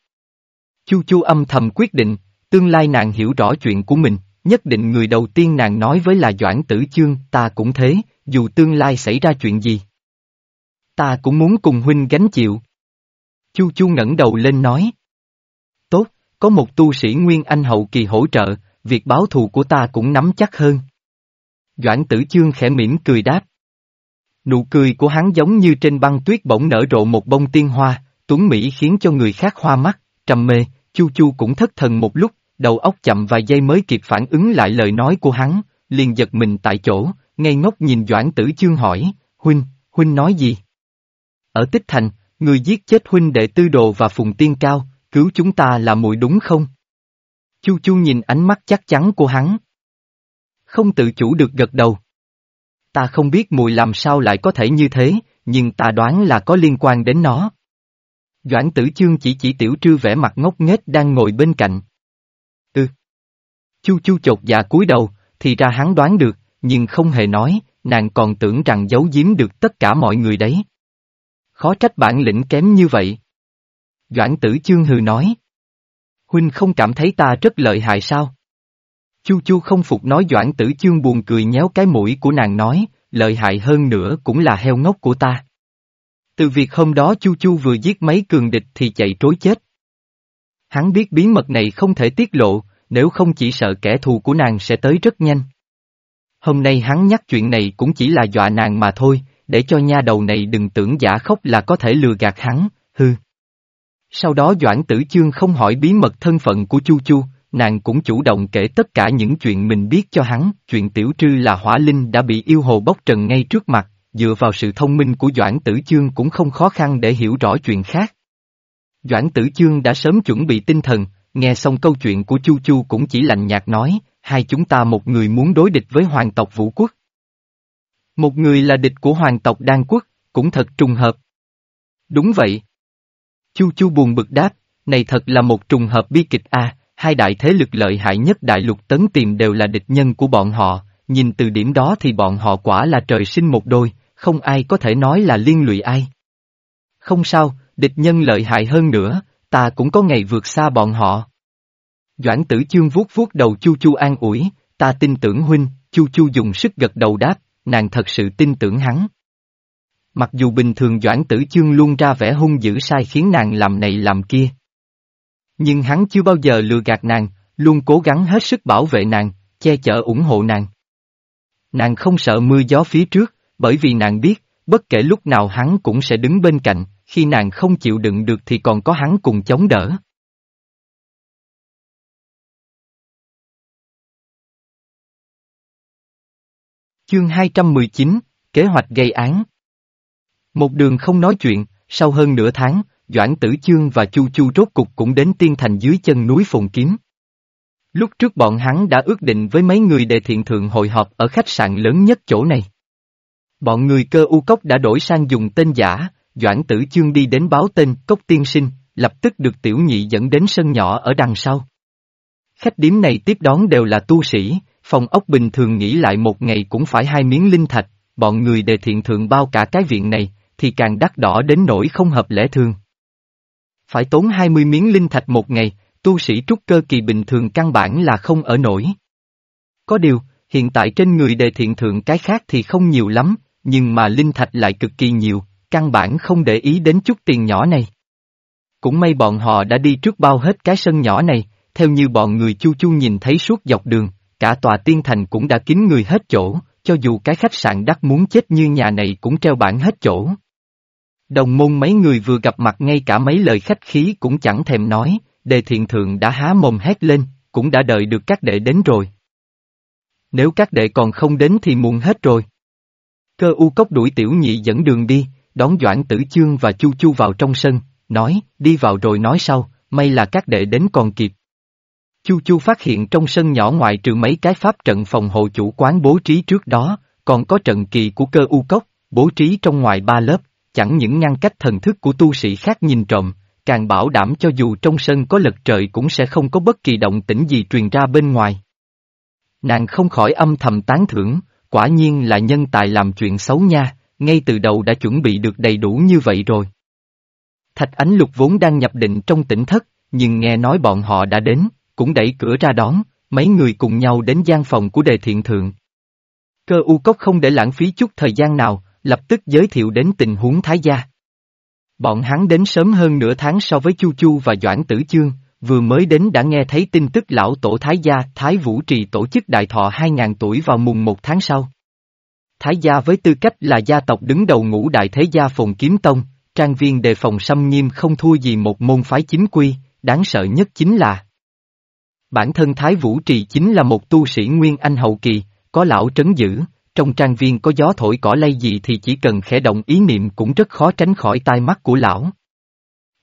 Chu Chu âm thầm quyết định, tương lai nàng hiểu rõ chuyện của mình, nhất định người đầu tiên nàng nói với là Doãn Tử Chương, ta cũng thế, dù tương lai xảy ra chuyện gì. Ta cũng muốn cùng huynh gánh chịu. Chu Chu ngẩng đầu lên nói. Có một tu sĩ Nguyên Anh hậu kỳ hỗ trợ, việc báo thù của ta cũng nắm chắc hơn. Doãn Tử Chương khẽ mỉm cười đáp. Nụ cười của hắn giống như trên băng tuyết bỗng nở rộ một bông tiên hoa, tuấn Mỹ khiến cho người khác hoa mắt, trầm mê, Chu Chu cũng thất thần một lúc, đầu óc chậm vài giây mới kịp phản ứng lại lời nói của hắn, liền giật mình tại chỗ, ngây ngốc nhìn Doãn Tử Chương hỏi, Huynh, Huynh nói gì? Ở Tích Thành, người giết chết Huynh đệ tư đồ và Phùng Tiên Cao, cứu chúng ta là muội đúng không? Chu Chu nhìn ánh mắt chắc chắn của hắn. Không tự chủ được gật đầu. Ta không biết mùi làm sao lại có thể như thế, nhưng ta đoán là có liên quan đến nó. Doãn tử chương chỉ chỉ tiểu trư vẻ mặt ngốc nghếch đang ngồi bên cạnh. Ừ. Chu chu chột dạ cúi đầu, thì ra hắn đoán được, nhưng không hề nói, nàng còn tưởng rằng giấu giếm được tất cả mọi người đấy. Khó trách bản lĩnh kém như vậy. Doãn tử chương hừ nói. Huynh không cảm thấy ta rất lợi hại sao? Chu chu không phục nói Doãn tử chương buồn cười nhéo cái mũi của nàng nói, lợi hại hơn nữa cũng là heo ngốc của ta. Từ việc hôm đó Chu Chu vừa giết mấy cường địch thì chạy trối chết. Hắn biết bí mật này không thể tiết lộ, nếu không chỉ sợ kẻ thù của nàng sẽ tới rất nhanh. Hôm nay hắn nhắc chuyện này cũng chỉ là dọa nàng mà thôi, để cho nha đầu này đừng tưởng giả khóc là có thể lừa gạt hắn, hư. Sau đó Doãn Tử Chương không hỏi bí mật thân phận của Chu Chu, nàng cũng chủ động kể tất cả những chuyện mình biết cho hắn, chuyện tiểu trư là hỏa linh đã bị yêu hồ bốc trần ngay trước mặt, dựa vào sự thông minh của Doãn Tử Chương cũng không khó khăn để hiểu rõ chuyện khác. Doãn Tử Chương đã sớm chuẩn bị tinh thần, nghe xong câu chuyện của Chu Chu cũng chỉ lạnh nhạt nói, hai chúng ta một người muốn đối địch với hoàng tộc Vũ Quốc. Một người là địch của hoàng tộc Đan Quốc, cũng thật trùng hợp. Đúng vậy. Chu Chu buồn bực đáp, này thật là một trùng hợp bi kịch a. hai đại thế lực lợi hại nhất đại lục tấn tìm đều là địch nhân của bọn họ, nhìn từ điểm đó thì bọn họ quả là trời sinh một đôi, không ai có thể nói là liên lụy ai. Không sao, địch nhân lợi hại hơn nữa, ta cũng có ngày vượt xa bọn họ. Doãn tử chương vuốt vuốt đầu Chu Chu an ủi, ta tin tưởng huynh, Chu Chu dùng sức gật đầu đáp, nàng thật sự tin tưởng hắn. Mặc dù bình thường Doãn tử chương luôn ra vẻ hung dữ sai khiến nàng làm này làm kia. Nhưng hắn chưa bao giờ lừa gạt nàng, luôn cố gắng hết sức bảo vệ nàng, che chở ủng hộ nàng. Nàng không sợ mưa gió phía trước, bởi vì nàng biết, bất kể lúc nào hắn cũng sẽ đứng bên cạnh, khi nàng không chịu đựng được thì còn có hắn cùng chống đỡ. Chương 219, Kế hoạch gây án một đường không nói chuyện, sau hơn nửa tháng, Doãn Tử Chương và Chu Chu rốt cục cũng đến tiên thành dưới chân núi Phùng Kiếm. Lúc trước bọn hắn đã ước định với mấy người đề thiện thượng hội họp ở khách sạn lớn nhất chỗ này. Bọn người cơ u cốc đã đổi sang dùng tên giả, Doãn Tử Chương đi đến báo tên Cốc Tiên Sinh, lập tức được tiểu nhị dẫn đến sân nhỏ ở đằng sau. Khách điếm này tiếp đón đều là tu sĩ, phòng ốc bình thường nghỉ lại một ngày cũng phải hai miếng linh thạch, bọn người đề thiện thượng bao cả cái viện này, thì càng đắt đỏ đến nỗi không hợp lẽ thường. Phải tốn 20 miếng linh thạch một ngày, tu sĩ trúc cơ kỳ bình thường căn bản là không ở nổi. Có điều, hiện tại trên người đề thiện thượng cái khác thì không nhiều lắm, nhưng mà linh thạch lại cực kỳ nhiều, căn bản không để ý đến chút tiền nhỏ này. Cũng may bọn họ đã đi trước bao hết cái sân nhỏ này, theo như bọn người chu chu nhìn thấy suốt dọc đường, cả tòa tiên thành cũng đã kín người hết chỗ, cho dù cái khách sạn đắt muốn chết như nhà này cũng treo bản hết chỗ. Đồng môn mấy người vừa gặp mặt ngay cả mấy lời khách khí cũng chẳng thèm nói, đề thiện thượng đã há mồm hét lên, cũng đã đợi được các đệ đến rồi. Nếu các đệ còn không đến thì muộn hết rồi. Cơ u cốc đuổi tiểu nhị dẫn đường đi, đón Doãn Tử Chương và Chu Chu vào trong sân, nói, đi vào rồi nói sau, may là các đệ đến còn kịp. Chu Chu phát hiện trong sân nhỏ ngoại trừ mấy cái pháp trận phòng hộ chủ quán bố trí trước đó, còn có trận kỳ của cơ u cốc, bố trí trong ngoài ba lớp, chẳng những ngăn cách thần thức của tu sĩ khác nhìn trộm, càng bảo đảm cho dù trong sân có lật trời cũng sẽ không có bất kỳ động tĩnh gì truyền ra bên ngoài. Nàng không khỏi âm thầm tán thưởng, quả nhiên là nhân tài làm chuyện xấu nha, ngay từ đầu đã chuẩn bị được đầy đủ như vậy rồi. Thạch Ánh Lục vốn đang nhập định trong tỉnh thất, nhưng nghe nói bọn họ đã đến, cũng đẩy cửa ra đón, mấy người cùng nhau đến gian phòng của đề thiện thượng. Cơ u cốc không để lãng phí chút thời gian nào, lập tức giới thiệu đến tình huống Thái gia. Bọn hắn đến sớm hơn nửa tháng so với Chu Chu và Doãn Tử Chương, vừa mới đến đã nghe thấy tin tức lão tổ Thái gia Thái Vũ Trì tổ chức đại thọ 2.000 tuổi vào mùng một tháng sau. Thái gia với tư cách là gia tộc đứng đầu ngũ đại thế gia phồn kiếm tông, trang viên đề phòng xâm nghiêm không thua gì một môn phái chính quy, đáng sợ nhất chính là Bản thân Thái Vũ Trì chính là một tu sĩ Nguyên Anh hậu kỳ, có lão trấn giữ, trong trang viên có gió thổi cỏ lay gì thì chỉ cần khẽ động ý niệm cũng rất khó tránh khỏi tai mắt của lão.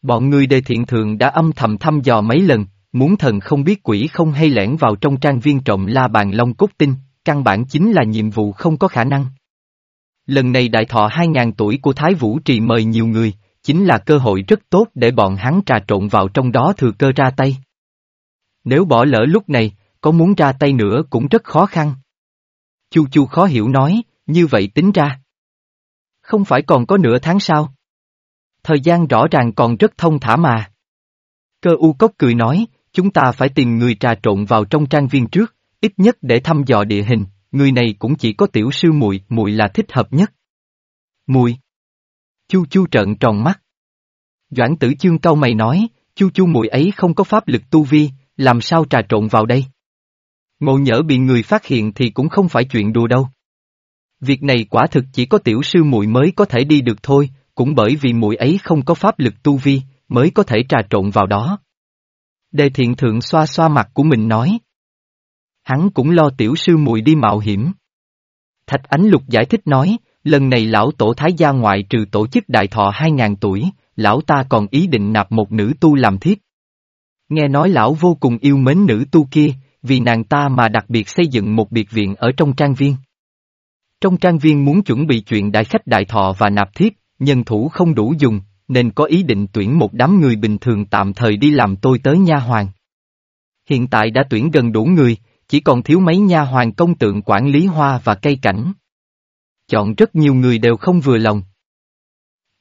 Bọn người đề thiện thường đã âm thầm thăm dò mấy lần, muốn thần không biết quỷ không hay lẻn vào trong trang viên trộm la bàn long cốt tinh, căn bản chính là nhiệm vụ không có khả năng. Lần này đại thọ 2.000 tuổi của Thái Vũ Trì mời nhiều người, chính là cơ hội rất tốt để bọn hắn trà trộn vào trong đó thừa cơ ra tay. Nếu bỏ lỡ lúc này, có muốn ra tay nữa cũng rất khó khăn. Chu Chu khó hiểu nói, như vậy tính ra. Không phải còn có nửa tháng sao? Thời gian rõ ràng còn rất thông thả mà. Cơ u cốc cười nói, chúng ta phải tìm người trà trộn vào trong trang viên trước, ít nhất để thăm dò địa hình, người này cũng chỉ có tiểu sư muội, muội là thích hợp nhất. Muội. Chu Chu trợn tròn mắt. Doãn tử chương cau mày nói, Chu Chu muội ấy không có pháp lực tu vi, làm sao trà trộn vào đây? Ngộ nhỡ bị người phát hiện thì cũng không phải chuyện đùa đâu. Việc này quả thực chỉ có tiểu sư muội mới có thể đi được thôi, cũng bởi vì muội ấy không có pháp lực tu vi, mới có thể trà trộn vào đó. Đề thiện thượng xoa xoa mặt của mình nói. Hắn cũng lo tiểu sư muội đi mạo hiểm. Thạch Ánh Lục giải thích nói, lần này lão tổ thái gia ngoại trừ tổ chức đại thọ 2.000 tuổi, lão ta còn ý định nạp một nữ tu làm thiếp. Nghe nói lão vô cùng yêu mến nữ tu kia, vì nàng ta mà đặc biệt xây dựng một biệt viện ở trong trang viên. Trong trang viên muốn chuẩn bị chuyện đại khách đại thọ và nạp thiếp, nhân thủ không đủ dùng, nên có ý định tuyển một đám người bình thường tạm thời đi làm tôi tới nha hoàng. Hiện tại đã tuyển gần đủ người, chỉ còn thiếu mấy nha hoàng công tượng quản lý hoa và cây cảnh. Chọn rất nhiều người đều không vừa lòng.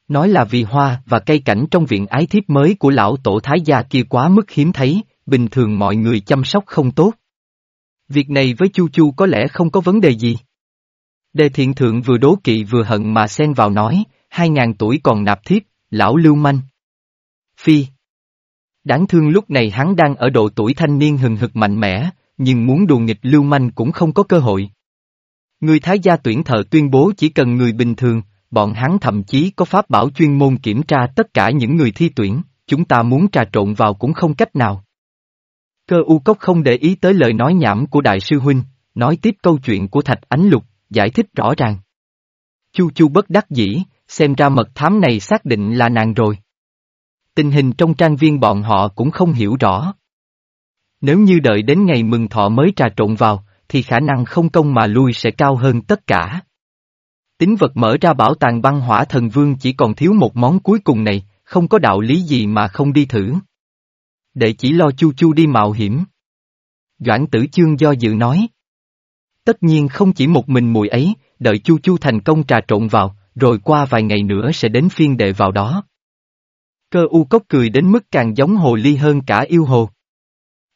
Nói là vì hoa và cây cảnh trong viện ái thiếp mới của lão tổ thái gia kia quá mức hiếm thấy, bình thường mọi người chăm sóc không tốt. Việc này với Chu Chu có lẽ không có vấn đề gì. Đề thiện thượng vừa đố kỵ vừa hận mà xen vào nói, hai ngàn tuổi còn nạp thiếp, lão lưu manh. Phi. Đáng thương lúc này hắn đang ở độ tuổi thanh niên hừng hực mạnh mẽ, nhưng muốn đùa nghịch lưu manh cũng không có cơ hội. Người Thái gia tuyển thợ tuyên bố chỉ cần người bình thường, bọn hắn thậm chí có pháp bảo chuyên môn kiểm tra tất cả những người thi tuyển, chúng ta muốn trà trộn vào cũng không cách nào. Cơ u cốc không để ý tới lời nói nhảm của đại sư huynh, nói tiếp câu chuyện của thạch ánh lục, giải thích rõ ràng. Chu chu bất đắc dĩ, xem ra mật thám này xác định là nàng rồi. Tình hình trong trang viên bọn họ cũng không hiểu rõ. Nếu như đợi đến ngày mừng thọ mới trà trộn vào, thì khả năng không công mà lui sẽ cao hơn tất cả. Tính vật mở ra bảo tàng băng hỏa thần vương chỉ còn thiếu một món cuối cùng này, không có đạo lý gì mà không đi thử. Để chỉ lo chu chu đi mạo hiểm. Doãn tử chương do dự nói. Tất nhiên không chỉ một mình mùi ấy, đợi chu chu thành công trà trộn vào, rồi qua vài ngày nữa sẽ đến phiên đệ vào đó. Cơ u cốc cười đến mức càng giống hồ ly hơn cả yêu hồ.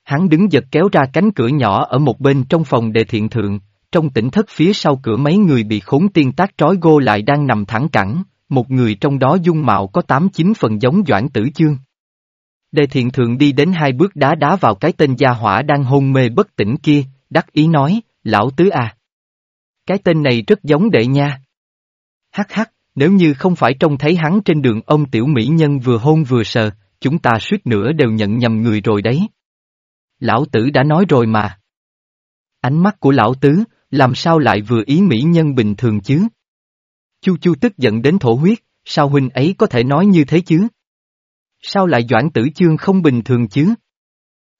Hắn đứng giật kéo ra cánh cửa nhỏ ở một bên trong phòng đề thiện thượng, trong tỉnh thất phía sau cửa mấy người bị khốn tiên tác trói gô lại đang nằm thẳng cẳng, một người trong đó dung mạo có tám chín phần giống Doãn Tử Chương. Đề thiện thượng đi đến hai bước đá đá vào cái tên gia hỏa đang hôn mê bất tỉnh kia, đắc ý nói, lão tứ à. Cái tên này rất giống đệ nha. Hắc hắc, nếu như không phải trông thấy hắn trên đường ông tiểu mỹ nhân vừa hôn vừa sờ, chúng ta suýt nữa đều nhận nhầm người rồi đấy. Lão tử đã nói rồi mà. Ánh mắt của lão tứ, làm sao lại vừa ý mỹ nhân bình thường chứ? Chu chu tức giận đến thổ huyết, sao huynh ấy có thể nói như thế chứ? Sao lại doãn tử chương không bình thường chứ?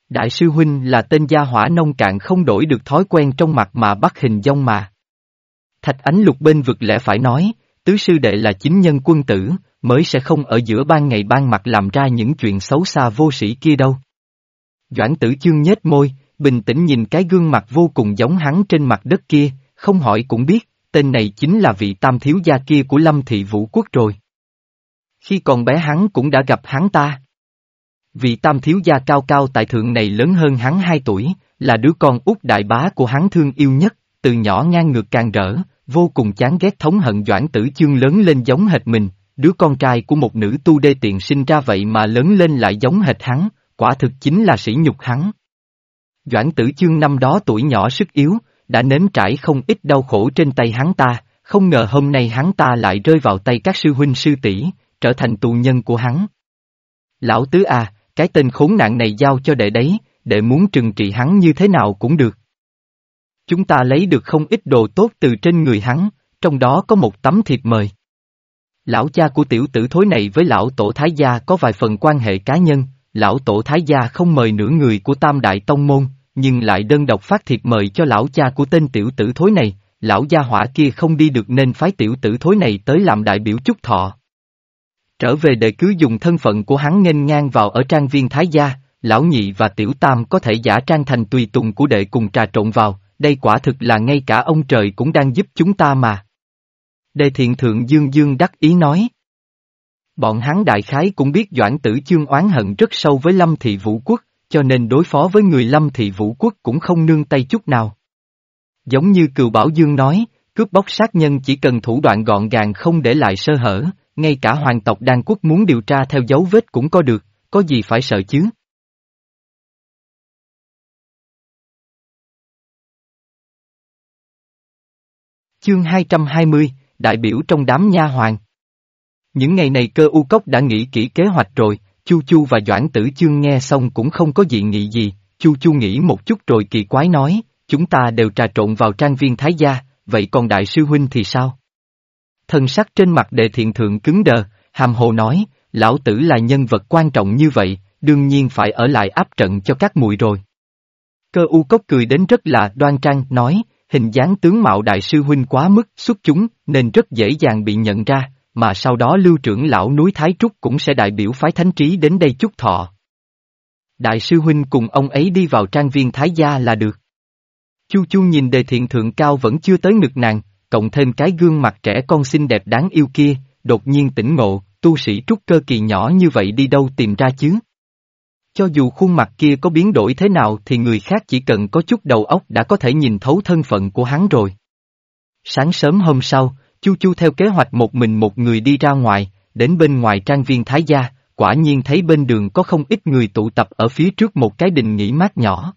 Đại sư huynh là tên gia hỏa nông cạn không đổi được thói quen trong mặt mà bắt hình dong mà. Thạch ánh lục bên vực lẽ phải nói, tứ sư đệ là chính nhân quân tử, mới sẽ không ở giữa ban ngày ban mặt làm ra những chuyện xấu xa vô sĩ kia đâu. Doãn tử chương nhếch môi, bình tĩnh nhìn cái gương mặt vô cùng giống hắn trên mặt đất kia, không hỏi cũng biết, tên này chính là vị tam thiếu gia kia của Lâm Thị Vũ Quốc rồi. Khi còn bé hắn cũng đã gặp hắn ta. Vị tam thiếu gia cao cao tại thượng này lớn hơn hắn 2 tuổi, là đứa con út đại bá của hắn thương yêu nhất, từ nhỏ ngang ngược càng rỡ, vô cùng chán ghét thống hận doãn tử chương lớn lên giống hệt mình, đứa con trai của một nữ tu đê tiện sinh ra vậy mà lớn lên lại giống hệt hắn, quả thực chính là sỉ nhục hắn. Doãn tử chương năm đó tuổi nhỏ sức yếu, đã nếm trải không ít đau khổ trên tay hắn ta, không ngờ hôm nay hắn ta lại rơi vào tay các sư huynh sư tỷ, trở thành tù nhân của hắn. Lão tứ à, cái tên khốn nạn này giao cho đệ đấy, đệ muốn trừng trị hắn như thế nào cũng được. Chúng ta lấy được không ít đồ tốt từ trên người hắn, trong đó có một tấm thiệp mời. Lão cha của tiểu tử thối này với lão tổ thái gia có vài phần quan hệ cá nhân, lão tổ thái gia không mời nửa người của tam đại tông môn, nhưng lại đơn độc phát thiệp mời cho lão cha của tên tiểu tử thối này, lão gia hỏa kia không đi được nên phái tiểu tử thối này tới làm đại biểu chúc thọ. Trở về để cứ dùng thân phận của hắn nghênh ngang vào ở trang viên thái gia, lão nhị và tiểu tam có thể giả trang thành tùy tùng của đệ cùng trà trộn vào, đây quả thực là ngay cả ông trời cũng đang giúp chúng ta mà. Đề thiện thượng dương dương đắc ý nói. Bọn hắn đại khái cũng biết Doãn Tử Chương oán hận rất sâu với Lâm Thị Vũ Quốc, cho nên đối phó với người Lâm Thị Vũ Quốc cũng không nương tay chút nào. Giống như Cừu Bảo Dương nói, cướp bóc sát nhân chỉ cần thủ đoạn gọn gàng không để lại sơ hở, ngay cả hoàng tộc Đan Quốc muốn điều tra theo dấu vết cũng có được, có gì phải sợ chứ? Chương 220, đại biểu trong đám nha hoàng. Những ngày này cơ u cốc đã nghĩ kỹ kế hoạch rồi, Chu Chu và Doãn Tử Chương nghe xong cũng không có dị nghị gì, Chu Chu nghĩ một chút rồi kỳ quái nói, chúng ta đều trà trộn vào trang viên Thái Gia, vậy còn Đại sư Huynh thì sao? Thần sắc trên mặt đệ thiện thượng cứng đờ, hàm hồ nói, lão tử là nhân vật quan trọng như vậy, đương nhiên phải ở lại áp trận cho các muội rồi. Cơ u cốc cười đến rất là đoan trang, nói, hình dáng tướng mạo đại sư huynh quá mức xuất chúng, nên rất dễ dàng bị nhận ra, mà sau đó lưu trưởng lão núi Thái Trúc cũng sẽ đại biểu phái thánh trí đến đây chúc thọ. Đại sư huynh cùng ông ấy đi vào trang viên Thái Gia là được. Chu Chu nhìn đề thiện thượng cao vẫn chưa tới ngực nàng, cộng thêm cái gương mặt trẻ con xinh đẹp đáng yêu kia, đột nhiên tỉnh ngộ, tu sĩ trúc cơ kỳ nhỏ như vậy đi đâu tìm ra chứ? Cho dù khuôn mặt kia có biến đổi thế nào thì người khác chỉ cần có chút đầu óc đã có thể nhìn thấu thân phận của hắn rồi. Sáng sớm hôm sau, Chu Chu theo kế hoạch một mình một người đi ra ngoài, đến bên ngoài trang viên Thái Gia, quả nhiên thấy bên đường có không ít người tụ tập ở phía trước một cái đình nghỉ mát nhỏ.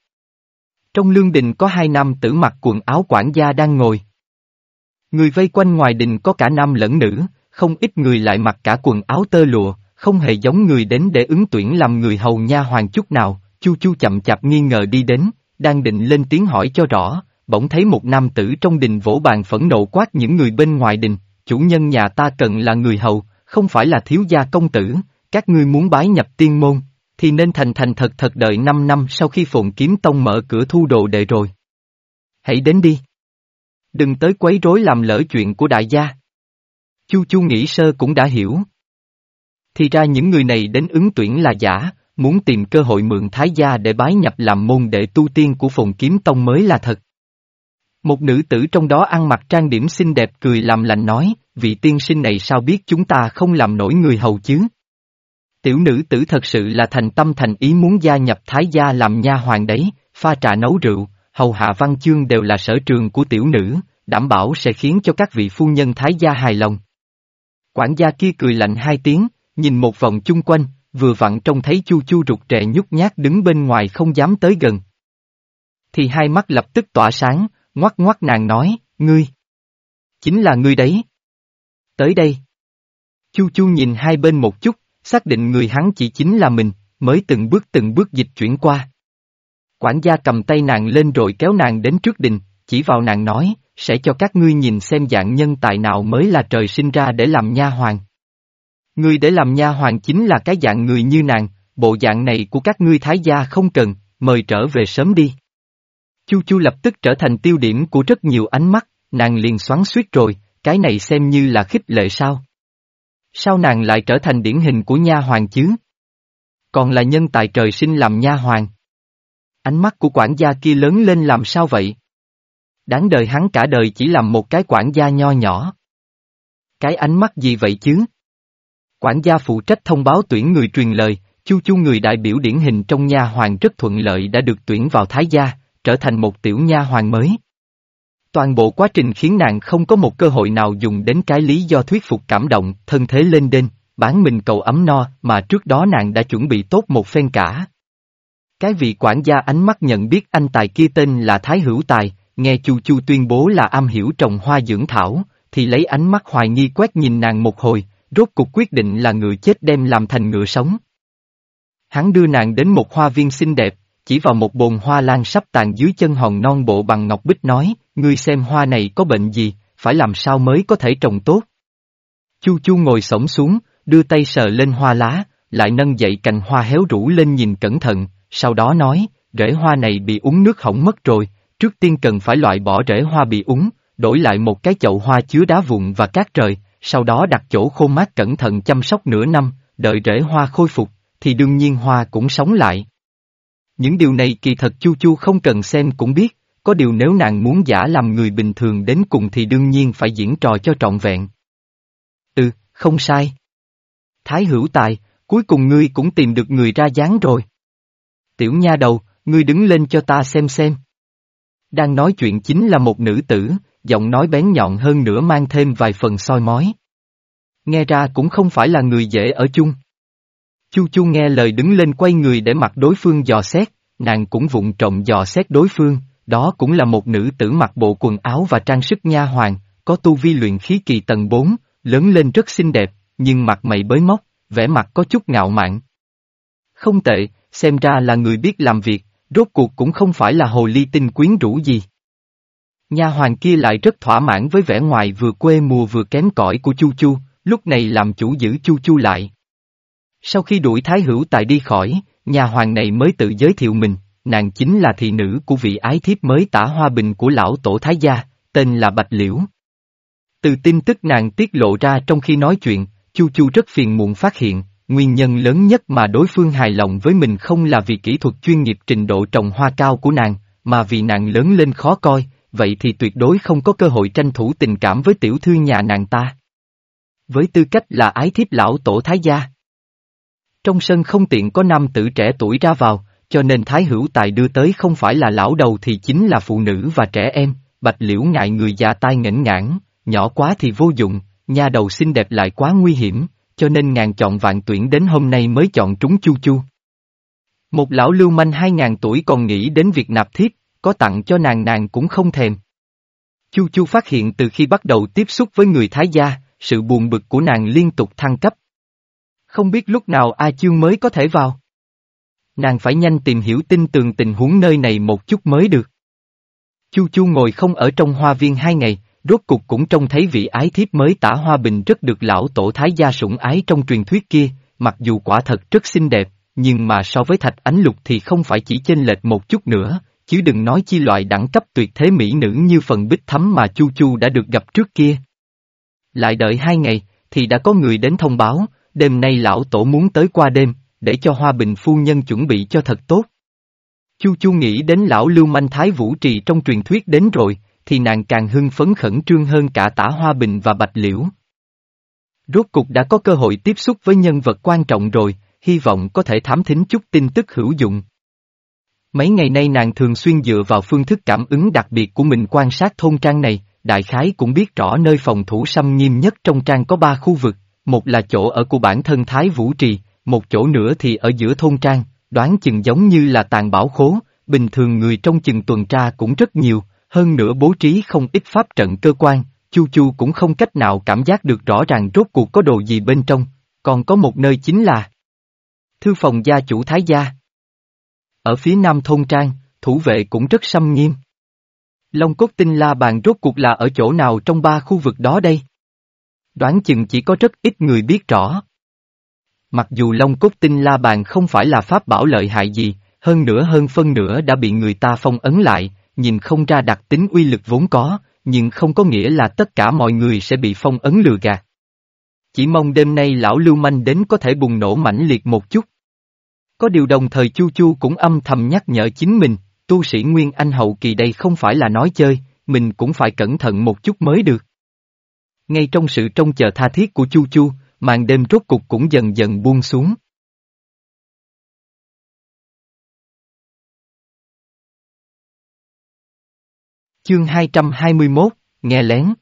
Trong lương đình có hai nam tử mặc quần áo quản gia đang ngồi. Người vây quanh ngoài đình có cả nam lẫn nữ, không ít người lại mặc cả quần áo tơ lụa, không hề giống người đến để ứng tuyển làm người hầu nha hoàng chút nào, Chu Chu chậm chạp nghi ngờ đi đến, đang định lên tiếng hỏi cho rõ, bỗng thấy một nam tử trong đình vỗ bàn phẫn nộ quát những người bên ngoài đình, chủ nhân nhà ta cần là người hầu, không phải là thiếu gia công tử, các ngươi muốn bái nhập tiên môn, thì nên thành thành thật thật đợi 5 năm sau khi phồn kiếm tông mở cửa thu đồ đệ rồi. Hãy đến đi. Đừng tới quấy rối làm lỡ chuyện của đại gia. Chu Chu nghĩ sơ cũng đã hiểu. Thì ra những người này đến ứng tuyển là giả, muốn tìm cơ hội mượn thái gia để bái nhập làm môn đệ tu tiên của phồn kiếm tông mới là thật. Một nữ tử trong đó ăn mặc trang điểm xinh đẹp cười làm lành nói, vị tiên sinh này sao biết chúng ta không làm nổi người hầu chứ? Tiểu nữ tử thật sự là thành tâm thành ý muốn gia nhập thái gia làm nha hoàng đấy, pha trà nấu rượu, hầu hạ văn chương đều là sở trường của tiểu nữ, đảm bảo sẽ khiến cho các vị phu nhân thái gia hài lòng. Quản gia kia cười lạnh hai tiếng, nhìn một vòng chung quanh, vừa vặn trông thấy chu chu rụt rè nhút nhát đứng bên ngoài không dám tới gần. Thì hai mắt lập tức tỏa sáng, ngoắt ngoắt nàng nói, ngươi. Chính là ngươi đấy. Tới đây. Chu chu nhìn hai bên một chút, xác định người hắn chỉ chính là mình, mới từng bước từng bước dịch chuyển qua. Quản gia cầm tay nàng lên rồi kéo nàng đến trước đình, chỉ vào nàng nói, sẽ cho các ngươi nhìn xem dạng nhân tài nào mới là trời sinh ra để làm nha hoàng. Ngươi để làm nha hoàng chính là cái dạng người như nàng, bộ dạng này của các ngươi thái gia không cần, mời trở về sớm đi. Chu Chu lập tức trở thành tiêu điểm của rất nhiều ánh mắt, nàng liền xoắn suýt rồi, cái này xem như là khích lệ sao. Sao nàng lại trở thành điển hình của nha hoàng chứ? Còn là nhân tài trời sinh làm nha hoàng. Ánh mắt của quản gia kia lớn lên làm sao vậy? Đáng đời hắn cả đời chỉ làm một cái quản gia nho nhỏ. Cái ánh mắt gì vậy chứ? Quản gia phụ trách thông báo tuyển người truyền lời, chu chu người đại biểu điển hình trong nha hoàng rất thuận lợi đã được tuyển vào thái gia, trở thành một tiểu nha hoàng mới. Toàn bộ quá trình khiến nàng không có một cơ hội nào dùng đến cái lý do thuyết phục cảm động, thân thế lên đên, bán mình cầu ấm no mà trước đó nàng đã chuẩn bị tốt một phen cả. Cái vị quản gia ánh mắt nhận biết anh tài kia tên là Thái Hữu Tài, nghe Chu Chu tuyên bố là am hiểu trồng hoa dưỡng thảo, thì lấy ánh mắt hoài nghi quét nhìn nàng một hồi, rốt cuộc quyết định là ngựa chết đem làm thành ngựa sống. Hắn đưa nàng đến một hoa viên xinh đẹp, chỉ vào một bồn hoa lan sắp tàn dưới chân hòn non bộ bằng ngọc bích nói, ngươi xem hoa này có bệnh gì, phải làm sao mới có thể trồng tốt. Chu Chu ngồi sổng xuống, đưa tay sờ lên hoa lá, lại nâng dậy cành hoa héo rũ lên nhìn cẩn thận, sau đó nói, rễ hoa này bị uống nước hỏng mất rồi, trước tiên cần phải loại bỏ rễ hoa bị úng, đổi lại một cái chậu hoa chứa đá vụn và cát trời, sau đó đặt chỗ khô mát cẩn thận chăm sóc nửa năm, đợi rễ hoa khôi phục, thì đương nhiên hoa cũng sống lại. Những điều này kỳ thật Chu Chu không cần xem cũng biết, có điều nếu nàng muốn giả làm người bình thường đến cùng thì đương nhiên phải diễn trò cho trọn vẹn. Ừ, không sai. Thái hữu tài, cuối cùng ngươi cũng tìm được người ra dáng rồi. Tiểu nha đầu, ngươi đứng lên cho ta xem xem. Đang nói chuyện chính là một nữ tử, giọng nói bén nhọn hơn nữa mang thêm vài phần soi mói. Nghe ra cũng không phải là người dễ ở chung. Chu Chu nghe lời đứng lên quay người để mặc đối phương dò xét, nàng cũng vụng trộm dò xét đối phương, đó cũng là một nữ tử mặc bộ quần áo và trang sức nha hoàng, có tu vi luyện khí kỳ tầng 4, lớn lên rất xinh đẹp, nhưng mặt mày bới móc, vẻ mặt có chút ngạo mạn. Không tệ, xem ra là người biết làm việc, rốt cuộc cũng không phải là hồ ly tinh quyến rũ gì. Nha hoàng kia lại rất thỏa mãn với vẻ ngoài vừa quê mùa vừa kém cỏi của Chu Chu, lúc này làm chủ giữ Chu Chu lại. Sau khi đuổi Thái Hữu Tài đi khỏi, nhà hoàng này mới tự giới thiệu mình, nàng chính là thị nữ của vị ái thiếp mới tả hoa bình của lão tổ Thái Gia, tên là Bạch Liễu. Từ tin tức nàng tiết lộ ra trong khi nói chuyện, Chu Chu rất phiền muộn phát hiện, nguyên nhân lớn nhất mà đối phương hài lòng với mình không là vì kỹ thuật chuyên nghiệp trình độ trồng hoa cao của nàng, mà vì nàng lớn lên khó coi, vậy thì tuyệt đối không có cơ hội tranh thủ tình cảm với tiểu thư nhà nàng ta. Với tư cách là ái thiếp lão tổ Thái Gia. Trong sân không tiện có nam tử trẻ tuổi ra vào, cho nên Thái Hữu Tài đưa tới không phải là lão đầu thì chính là phụ nữ và trẻ em, bạch liễu ngại người già tai nghẽn ngãn, nhỏ quá thì vô dụng, nha đầu xinh đẹp lại quá nguy hiểm, cho nên ngàn chọn vạn tuyển đến hôm nay mới chọn trúng chu chu. Một lão lưu manh hai ngàn tuổi còn nghĩ đến việc nạp thiếp, có tặng cho nàng nàng cũng không thèm. Chu Chu phát hiện từ khi bắt đầu tiếp xúc với người Thái gia, sự buồn bực của nàng liên tục thăng cấp. Không biết lúc nào A Chương mới có thể vào. Nàng phải nhanh tìm hiểu tin tường tình huống nơi này một chút mới được. Chu Chu ngồi không ở trong hoa viên hai ngày, rốt cục cũng trông thấy vị ái thiếp mới tả hoa bình rất được lão tổ thái gia sủng ái trong truyền thuyết kia, mặc dù quả thật rất xinh đẹp, nhưng mà so với thạch ánh lục thì không phải chỉ chênh lệch một chút nữa, chứ đừng nói chi loại đẳng cấp tuyệt thế mỹ nữ như phần bích thắm mà Chu Chu đã được gặp trước kia. Lại đợi hai ngày, thì đã có người đến thông báo, đêm nay lão tổ muốn tới qua đêm, để cho Hoa Bình phu nhân chuẩn bị cho thật tốt. Chu Chu nghĩ đến lão lưu manh thái vũ trì trong truyền thuyết đến rồi, thì nàng càng hưng phấn khẩn trương hơn cả tả Hoa Bình và Bạch Liễu. Rốt cục đã có cơ hội tiếp xúc với nhân vật quan trọng rồi, hy vọng có thể thám thính chút tin tức hữu dụng. Mấy ngày nay nàng thường xuyên dựa vào phương thức cảm ứng đặc biệt của mình quan sát thôn trang này, đại khái cũng biết rõ nơi phòng thủ xâm nghiêm nhất trong trang có ba khu vực, một là chỗ ở của bản thân Thái Vũ Trì, một chỗ nữa thì ở giữa thôn trang, đoán chừng giống như là tàn bảo khố, bình thường người trong chừng tuần tra cũng rất nhiều, hơn nữa bố trí không ít pháp trận cơ quan, Chu Chu cũng không cách nào cảm giác được rõ ràng rốt cuộc có đồ gì bên trong, còn có một nơi chính là Thư phòng gia chủ Thái Gia. Ở phía nam thôn trang, thủ vệ cũng rất xâm nghiêm. Long cốt tinh la bàn rốt cuộc là ở chỗ nào trong ba khu vực đó đây? Đoán chừng chỉ có rất ít người biết rõ. Mặc dù Long cốt tinh la bàn không phải là pháp bảo lợi hại gì, hơn nữa hơn phân nửa đã bị người ta phong ấn lại, nhìn không ra đặc tính uy lực vốn có, nhưng không có nghĩa là tất cả mọi người sẽ bị phong ấn lừa gạt. Chỉ mong đêm nay lão lưu manh đến có thể bùng nổ mãnh liệt một chút. Có điều đồng thời Chu Chu cũng âm thầm nhắc nhở chính mình, tu sĩ Nguyên Anh hậu kỳ đây không phải là nói chơi, mình cũng phải cẩn thận một chút mới được. Ngay trong sự trông chờ tha thiết của Chu Chu, màn đêm rốt cục cũng dần dần buông xuống. Chương 221, nghe lén.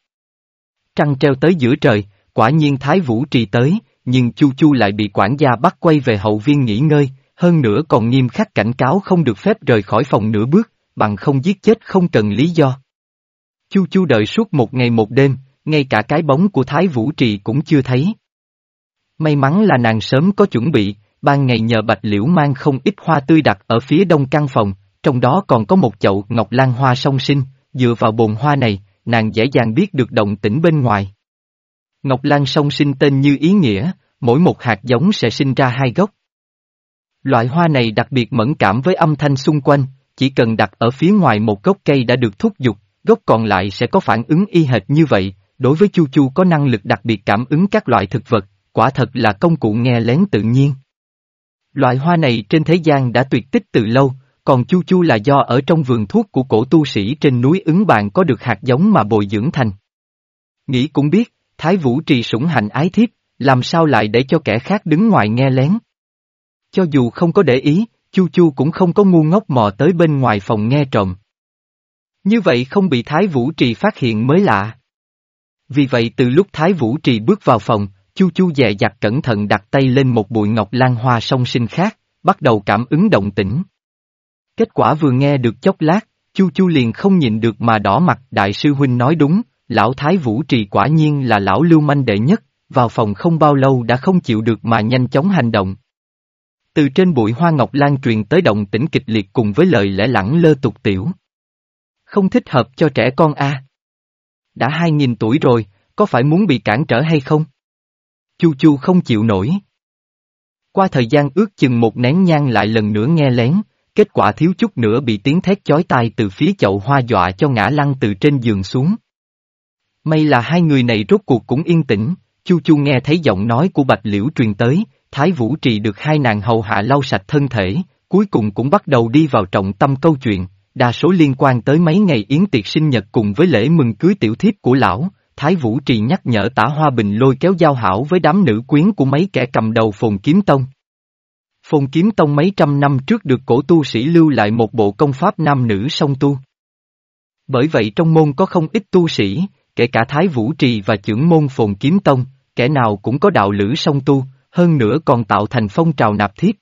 Trăng treo tới giữa trời, quả nhiên Thái Vũ trì tới, nhưng Chu Chu lại bị quản gia bắt quay về hậu viên nghỉ ngơi, hơn nữa còn nghiêm khắc cảnh cáo không được phép rời khỏi phòng nửa bước, bằng không giết chết không cần lý do. Chu Chu đợi suốt một ngày một đêm, ngay cả cái bóng của Thái Vũ Trì cũng chưa thấy. May mắn là nàng sớm có chuẩn bị, ban ngày nhờ Bạch Liễu mang không ít hoa tươi đặt ở phía đông căn phòng, trong đó còn có một chậu ngọc lan hoa song sinh, dựa vào bồn hoa này, nàng dễ dàng biết được động tĩnh bên ngoài. Ngọc lan song sinh tên như ý nghĩa, mỗi một hạt giống sẽ sinh ra hai gốc. Loại hoa này đặc biệt mẫn cảm với âm thanh xung quanh, chỉ cần đặt ở phía ngoài một gốc cây đã được thúc giục, gốc còn lại sẽ có phản ứng y hệt như vậy, đối với Chu Chu có năng lực đặc biệt cảm ứng các loại thực vật, quả thật là công cụ nghe lén tự nhiên. Loại hoa này trên thế gian đã tuyệt tích từ lâu, còn Chu Chu là do ở trong vườn thuốc của cổ tu sĩ trên núi ứng bàn có được hạt giống mà bồi dưỡng thành. Nghĩ cũng biết, Thái Vũ trì sủng hạnh ái thiếp, làm sao lại để cho kẻ khác đứng ngoài nghe lén. Cho dù không có để ý, Chu Chu cũng không có ngu ngốc mò tới bên ngoài phòng nghe trộm. Như vậy không bị Thái Vũ Trì phát hiện mới lạ. Vì vậy từ lúc Thái Vũ Trì bước vào phòng, Chu Chu dè dặt cẩn thận đặt tay lên một bụi ngọc lan hoa song sinh khác, bắt đầu cảm ứng động tĩnh. Kết quả vừa nghe được chốc lát, Chu Chu liền không nhịn được mà đỏ mặt đại sư huynh nói đúng, lão Thái Vũ Trì quả nhiên là lão lưu manh đệ nhất, vào phòng không bao lâu đã không chịu được mà nhanh chóng hành động. Từ trên bụi hoa ngọc lan truyền tới động tĩnh kịch liệt cùng với lời lẽ lẳng lơ tục tiểu. Không thích hợp cho trẻ con a. Đã hai nghìn tuổi rồi, có phải muốn bị cản trở hay không? Chu Chu không chịu nổi. Qua thời gian ước chừng một nén nhang lại lần nữa nghe lén, kết quả thiếu chút nữa bị tiếng thét chói tai từ phía chậu hoa dọa cho ngã lăn từ trên giường xuống. May là hai người này rốt cuộc cũng yên tĩnh, Chu Chu nghe thấy giọng nói của Bạch Liễu truyền tới, Thái Vũ Trì được hai nàng hầu hạ lau sạch thân thể, cuối cùng cũng bắt đầu đi vào trọng tâm câu chuyện, đa số liên quan tới mấy ngày yến tiệc sinh nhật cùng với lễ mừng cưới tiểu thiếp của lão. Thái Vũ Trì nhắc nhở tả Hoa Bình lôi kéo giao hảo với đám nữ quyến của mấy kẻ cầm đầu phồn kiếm tông. Phồn kiếm tông mấy trăm năm trước được cổ tu sĩ lưu lại một bộ công pháp nam nữ song tu. Bởi vậy trong môn có không ít tu sĩ, kể cả Thái Vũ Trì và trưởng môn phồn kiếm tông, kẻ nào cũng có đạo lữ song tu, hơn nữa còn tạo thành phong trào nạp thiết.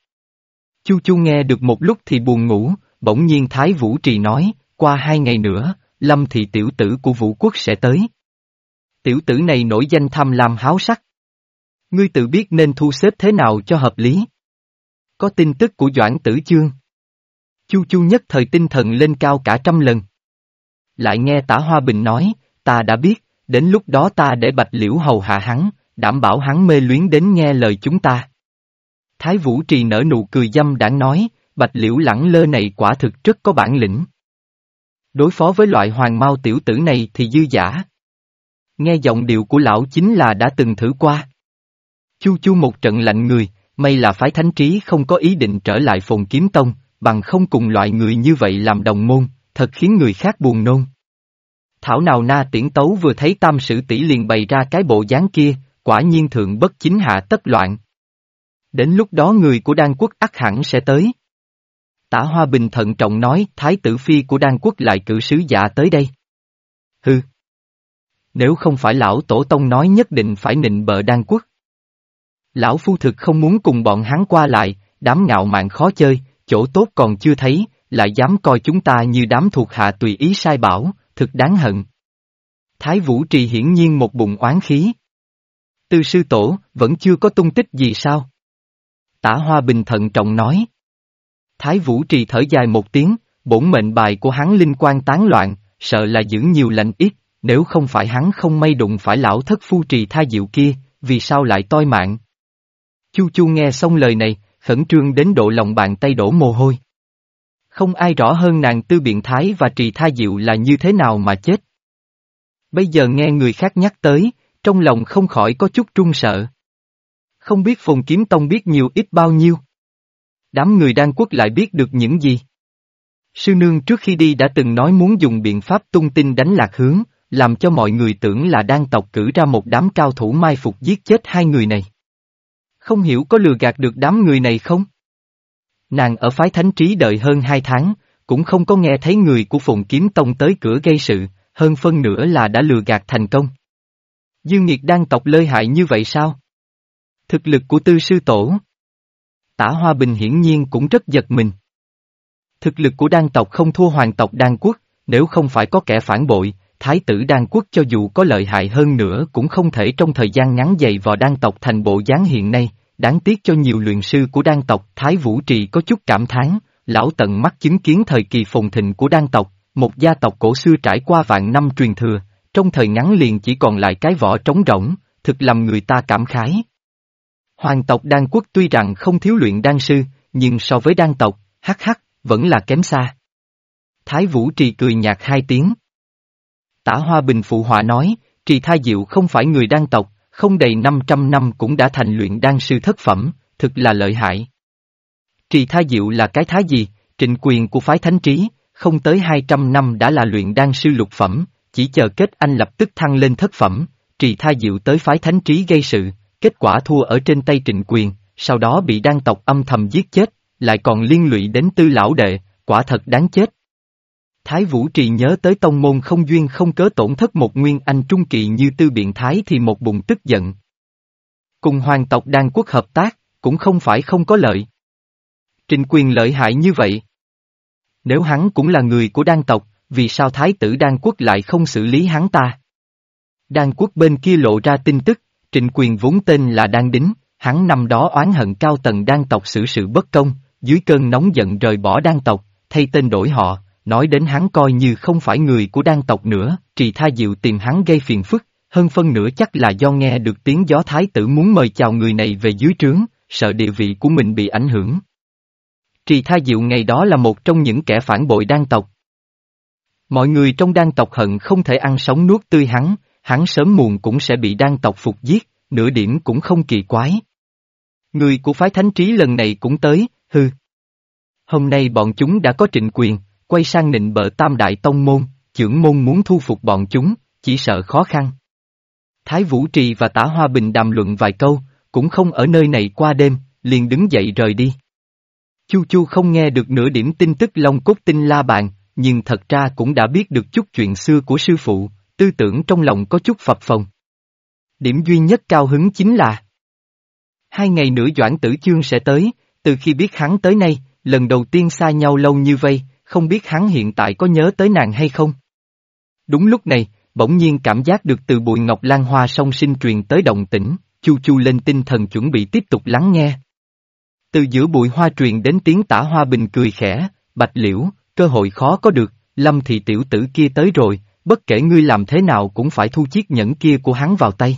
Chu Chu nghe được một lúc thì buồn ngủ, bỗng nhiên Thái Vũ Trì nói, qua hai ngày nữa, lâm thị tiểu tử của vũ quốc sẽ tới. Tiểu tử này nổi danh tham lam háo sắc. Ngươi tự biết nên thu xếp thế nào cho hợp lý. Có tin tức của Doãn Tử Chương. Chu Chu nhất thời tinh thần lên cao cả trăm lần. Lại nghe tả Hoa Bình nói, ta đã biết, đến lúc đó ta để bạch liễu hầu hạ hắn, đảm bảo hắn mê luyến đến nghe lời chúng ta. Thái Vũ Trì nở nụ cười dâm đảng nói, bạch liễu lẳng lơ này quả thực rất có bản lĩnh. Đối phó với loại hoàng mau tiểu tử này thì dư giả. Nghe giọng điệu của lão chính là đã từng thử qua. Chu chu một trận lạnh người, may là phái thánh trí không có ý định trở lại phồn kiếm tông, bằng không cùng loại người như vậy làm đồng môn, thật khiến người khác buồn nôn. Thảo nào na tiễn tấu vừa thấy tam sử tỷ liền bày ra cái bộ dáng kia, quả nhiên thượng bất chính hạ tất loạn. Đến lúc đó người của Đan quốc ắt hẳn sẽ tới. Tả Hoa Bình thận trọng nói Thái tử Phi của Đan quốc lại cử sứ giả tới đây. Hừ. Nếu không phải lão tổ tông nói nhất định phải nịnh bợ Đan quốc. Lão phu thực không muốn cùng bọn hắn qua lại, đám ngạo mạn khó chơi, chỗ tốt còn chưa thấy, lại dám coi chúng ta như đám thuộc hạ tùy ý sai bảo, thực đáng hận. Thái Vũ Trì hiển nhiên một bụng oán khí. Tư sư tổ, vẫn chưa có tung tích gì sao? Tả Hoa Bình thận trọng nói. Thái Vũ Trì thở dài một tiếng, bổn mệnh bài của hắn linh quan tán loạn, sợ là giữ nhiều lành ít, nếu không phải hắn không may đụng phải lão thất phu trì tha diệu kia, vì sao lại toi mạng? Chu Chu nghe xong lời này, khẩn trương đến độ lòng bàn tay đổ mồ hôi. Không ai rõ hơn nàng tư biện thái và trì tha diệu là như thế nào mà chết. Bây giờ nghe người khác nhắc tới, trong lòng không khỏi có chút trung sợ. Không biết Phùng Kiếm Tông biết nhiều ít bao nhiêu. Đám người đan quốc lại biết được những gì. Sư nương trước khi đi đã từng nói muốn dùng biện pháp tung tin đánh lạc hướng, làm cho mọi người tưởng là đang tộc cử ra một đám cao thủ mai phục giết chết hai người này. Không hiểu có lừa gạt được đám người này không? Nàng ở phái thánh trí đợi hơn hai tháng, cũng không có nghe thấy người của Phùng Kiếm Tông tới cửa gây sự, hơn phân nửa là đã lừa gạt thành công. Dương Nghiệt đang tộc lơi hại như vậy sao? Thực lực của tư sư tổ. Tả Hoa Bình hiển nhiên cũng rất giật mình. Thực lực của đan tộc không thua hoàng tộc đan quốc, nếu không phải có kẻ phản bội, thái tử đan quốc cho dù có lợi hại hơn nữa cũng không thể trong thời gian ngắn dày vào đan tộc thành bộ dáng hiện nay, đáng tiếc cho nhiều luyện sư của đan tộc Thái Vũ Trì có chút cảm thán, lão tận mắt chứng kiến thời kỳ phồn thịnh của đan tộc, một gia tộc cổ xưa trải qua vạn năm truyền thừa, trong thời ngắn liền chỉ còn lại cái vỏ trống rỗng, thực làm người ta cảm khái. Hoàng tộc đan quốc tuy rằng không thiếu luyện đan sư, nhưng so với đan tộc, hắc hắc, vẫn là kém xa. Thái Vũ Trì cười nhạt hai tiếng. Tả Hoa Bình phụ họa nói, Trì Tha Diệu không phải người đan tộc, không đầy 500 năm cũng đã thành luyện đan sư thất phẩm, thực là lợi hại. Trì Tha Diệu là cái thái gì, trịnh quyền của phái thánh trí, không tới 200 năm đã là luyện đan sư lục phẩm, chỉ chờ kết anh lập tức thăng lên thất phẩm, Trì Tha Diệu tới phái thánh trí gây sự, kết quả thua ở trên tay trịnh quyền, sau đó bị đan tộc âm thầm giết chết, lại còn liên lụy đến tư lão đệ, quả thật đáng chết. Thái Vũ Trì nhớ tới tông môn không duyên không cớ tổn thất một nguyên anh trung kỳ như tư biện thái thì một bụng tức giận. Cùng hoàng tộc đan quốc hợp tác, cũng không phải không có lợi. Trình quyền lợi hại như vậy. Nếu hắn cũng là người của đan tộc, vì sao thái tử đan quốc lại không xử lý hắn ta? Đan quốc bên kia lộ ra tin tức, trịnh quyền vốn tên là đan đính, hắn năm đó oán hận cao tầng đan tộc xử sự bất công, dưới cơn nóng giận rời bỏ đan tộc, thay tên đổi họ, nói đến hắn coi như không phải người của đan tộc nữa, trì tha diệu tìm hắn gây phiền phức, hơn phân nửa chắc là do nghe được tiếng gió thái tử muốn mời chào người này về dưới trướng, sợ địa vị của mình bị ảnh hưởng. Trì tha diệu ngày đó là một trong những kẻ phản bội đan tộc. Mọi người trong đan tộc hận không thể ăn sống nuốt tươi hắn, hắn sớm muộn cũng sẽ bị đan tộc phục giết, nửa điểm cũng không kỳ quái. Người của phái thánh trí lần này cũng tới, hư. Hôm nay bọn chúng đã có trịnh quyền, quay sang nịnh bợ tam đại tông môn, trưởng môn muốn thu phục bọn chúng, chỉ sợ khó khăn. Thái Vũ Trì và Tả Hoa Bình đàm luận vài câu, cũng không ở nơi này qua đêm, liền đứng dậy rời đi. Chu Chu không nghe được nửa điểm tin tức Long Cốt Tinh La Bàn, nhưng thật ra cũng đã biết được chút chuyện xưa của sư phụ, tư tưởng trong lòng có chút phập phồng. Điểm duy nhất cao hứng chính là Hai ngày nữa Doãn Tử Chương sẽ tới, từ khi biết hắn tới nay, lần đầu tiên xa nhau lâu như vậy không biết hắn hiện tại có nhớ tới nàng hay không? Đúng lúc này, bỗng nhiên cảm giác được từ bụi ngọc lan hoa song sinh truyền tới động tĩnh, chu chu lên tinh thần chuẩn bị tiếp tục lắng nghe. Từ giữa bụi hoa truyền đến tiếng tả hoa bình cười khẽ, bạch liễu, cơ hội khó có được, lâm thị tiểu tử kia tới rồi, bất kể ngươi làm thế nào cũng phải thu chiếc nhẫn kia của hắn vào tay.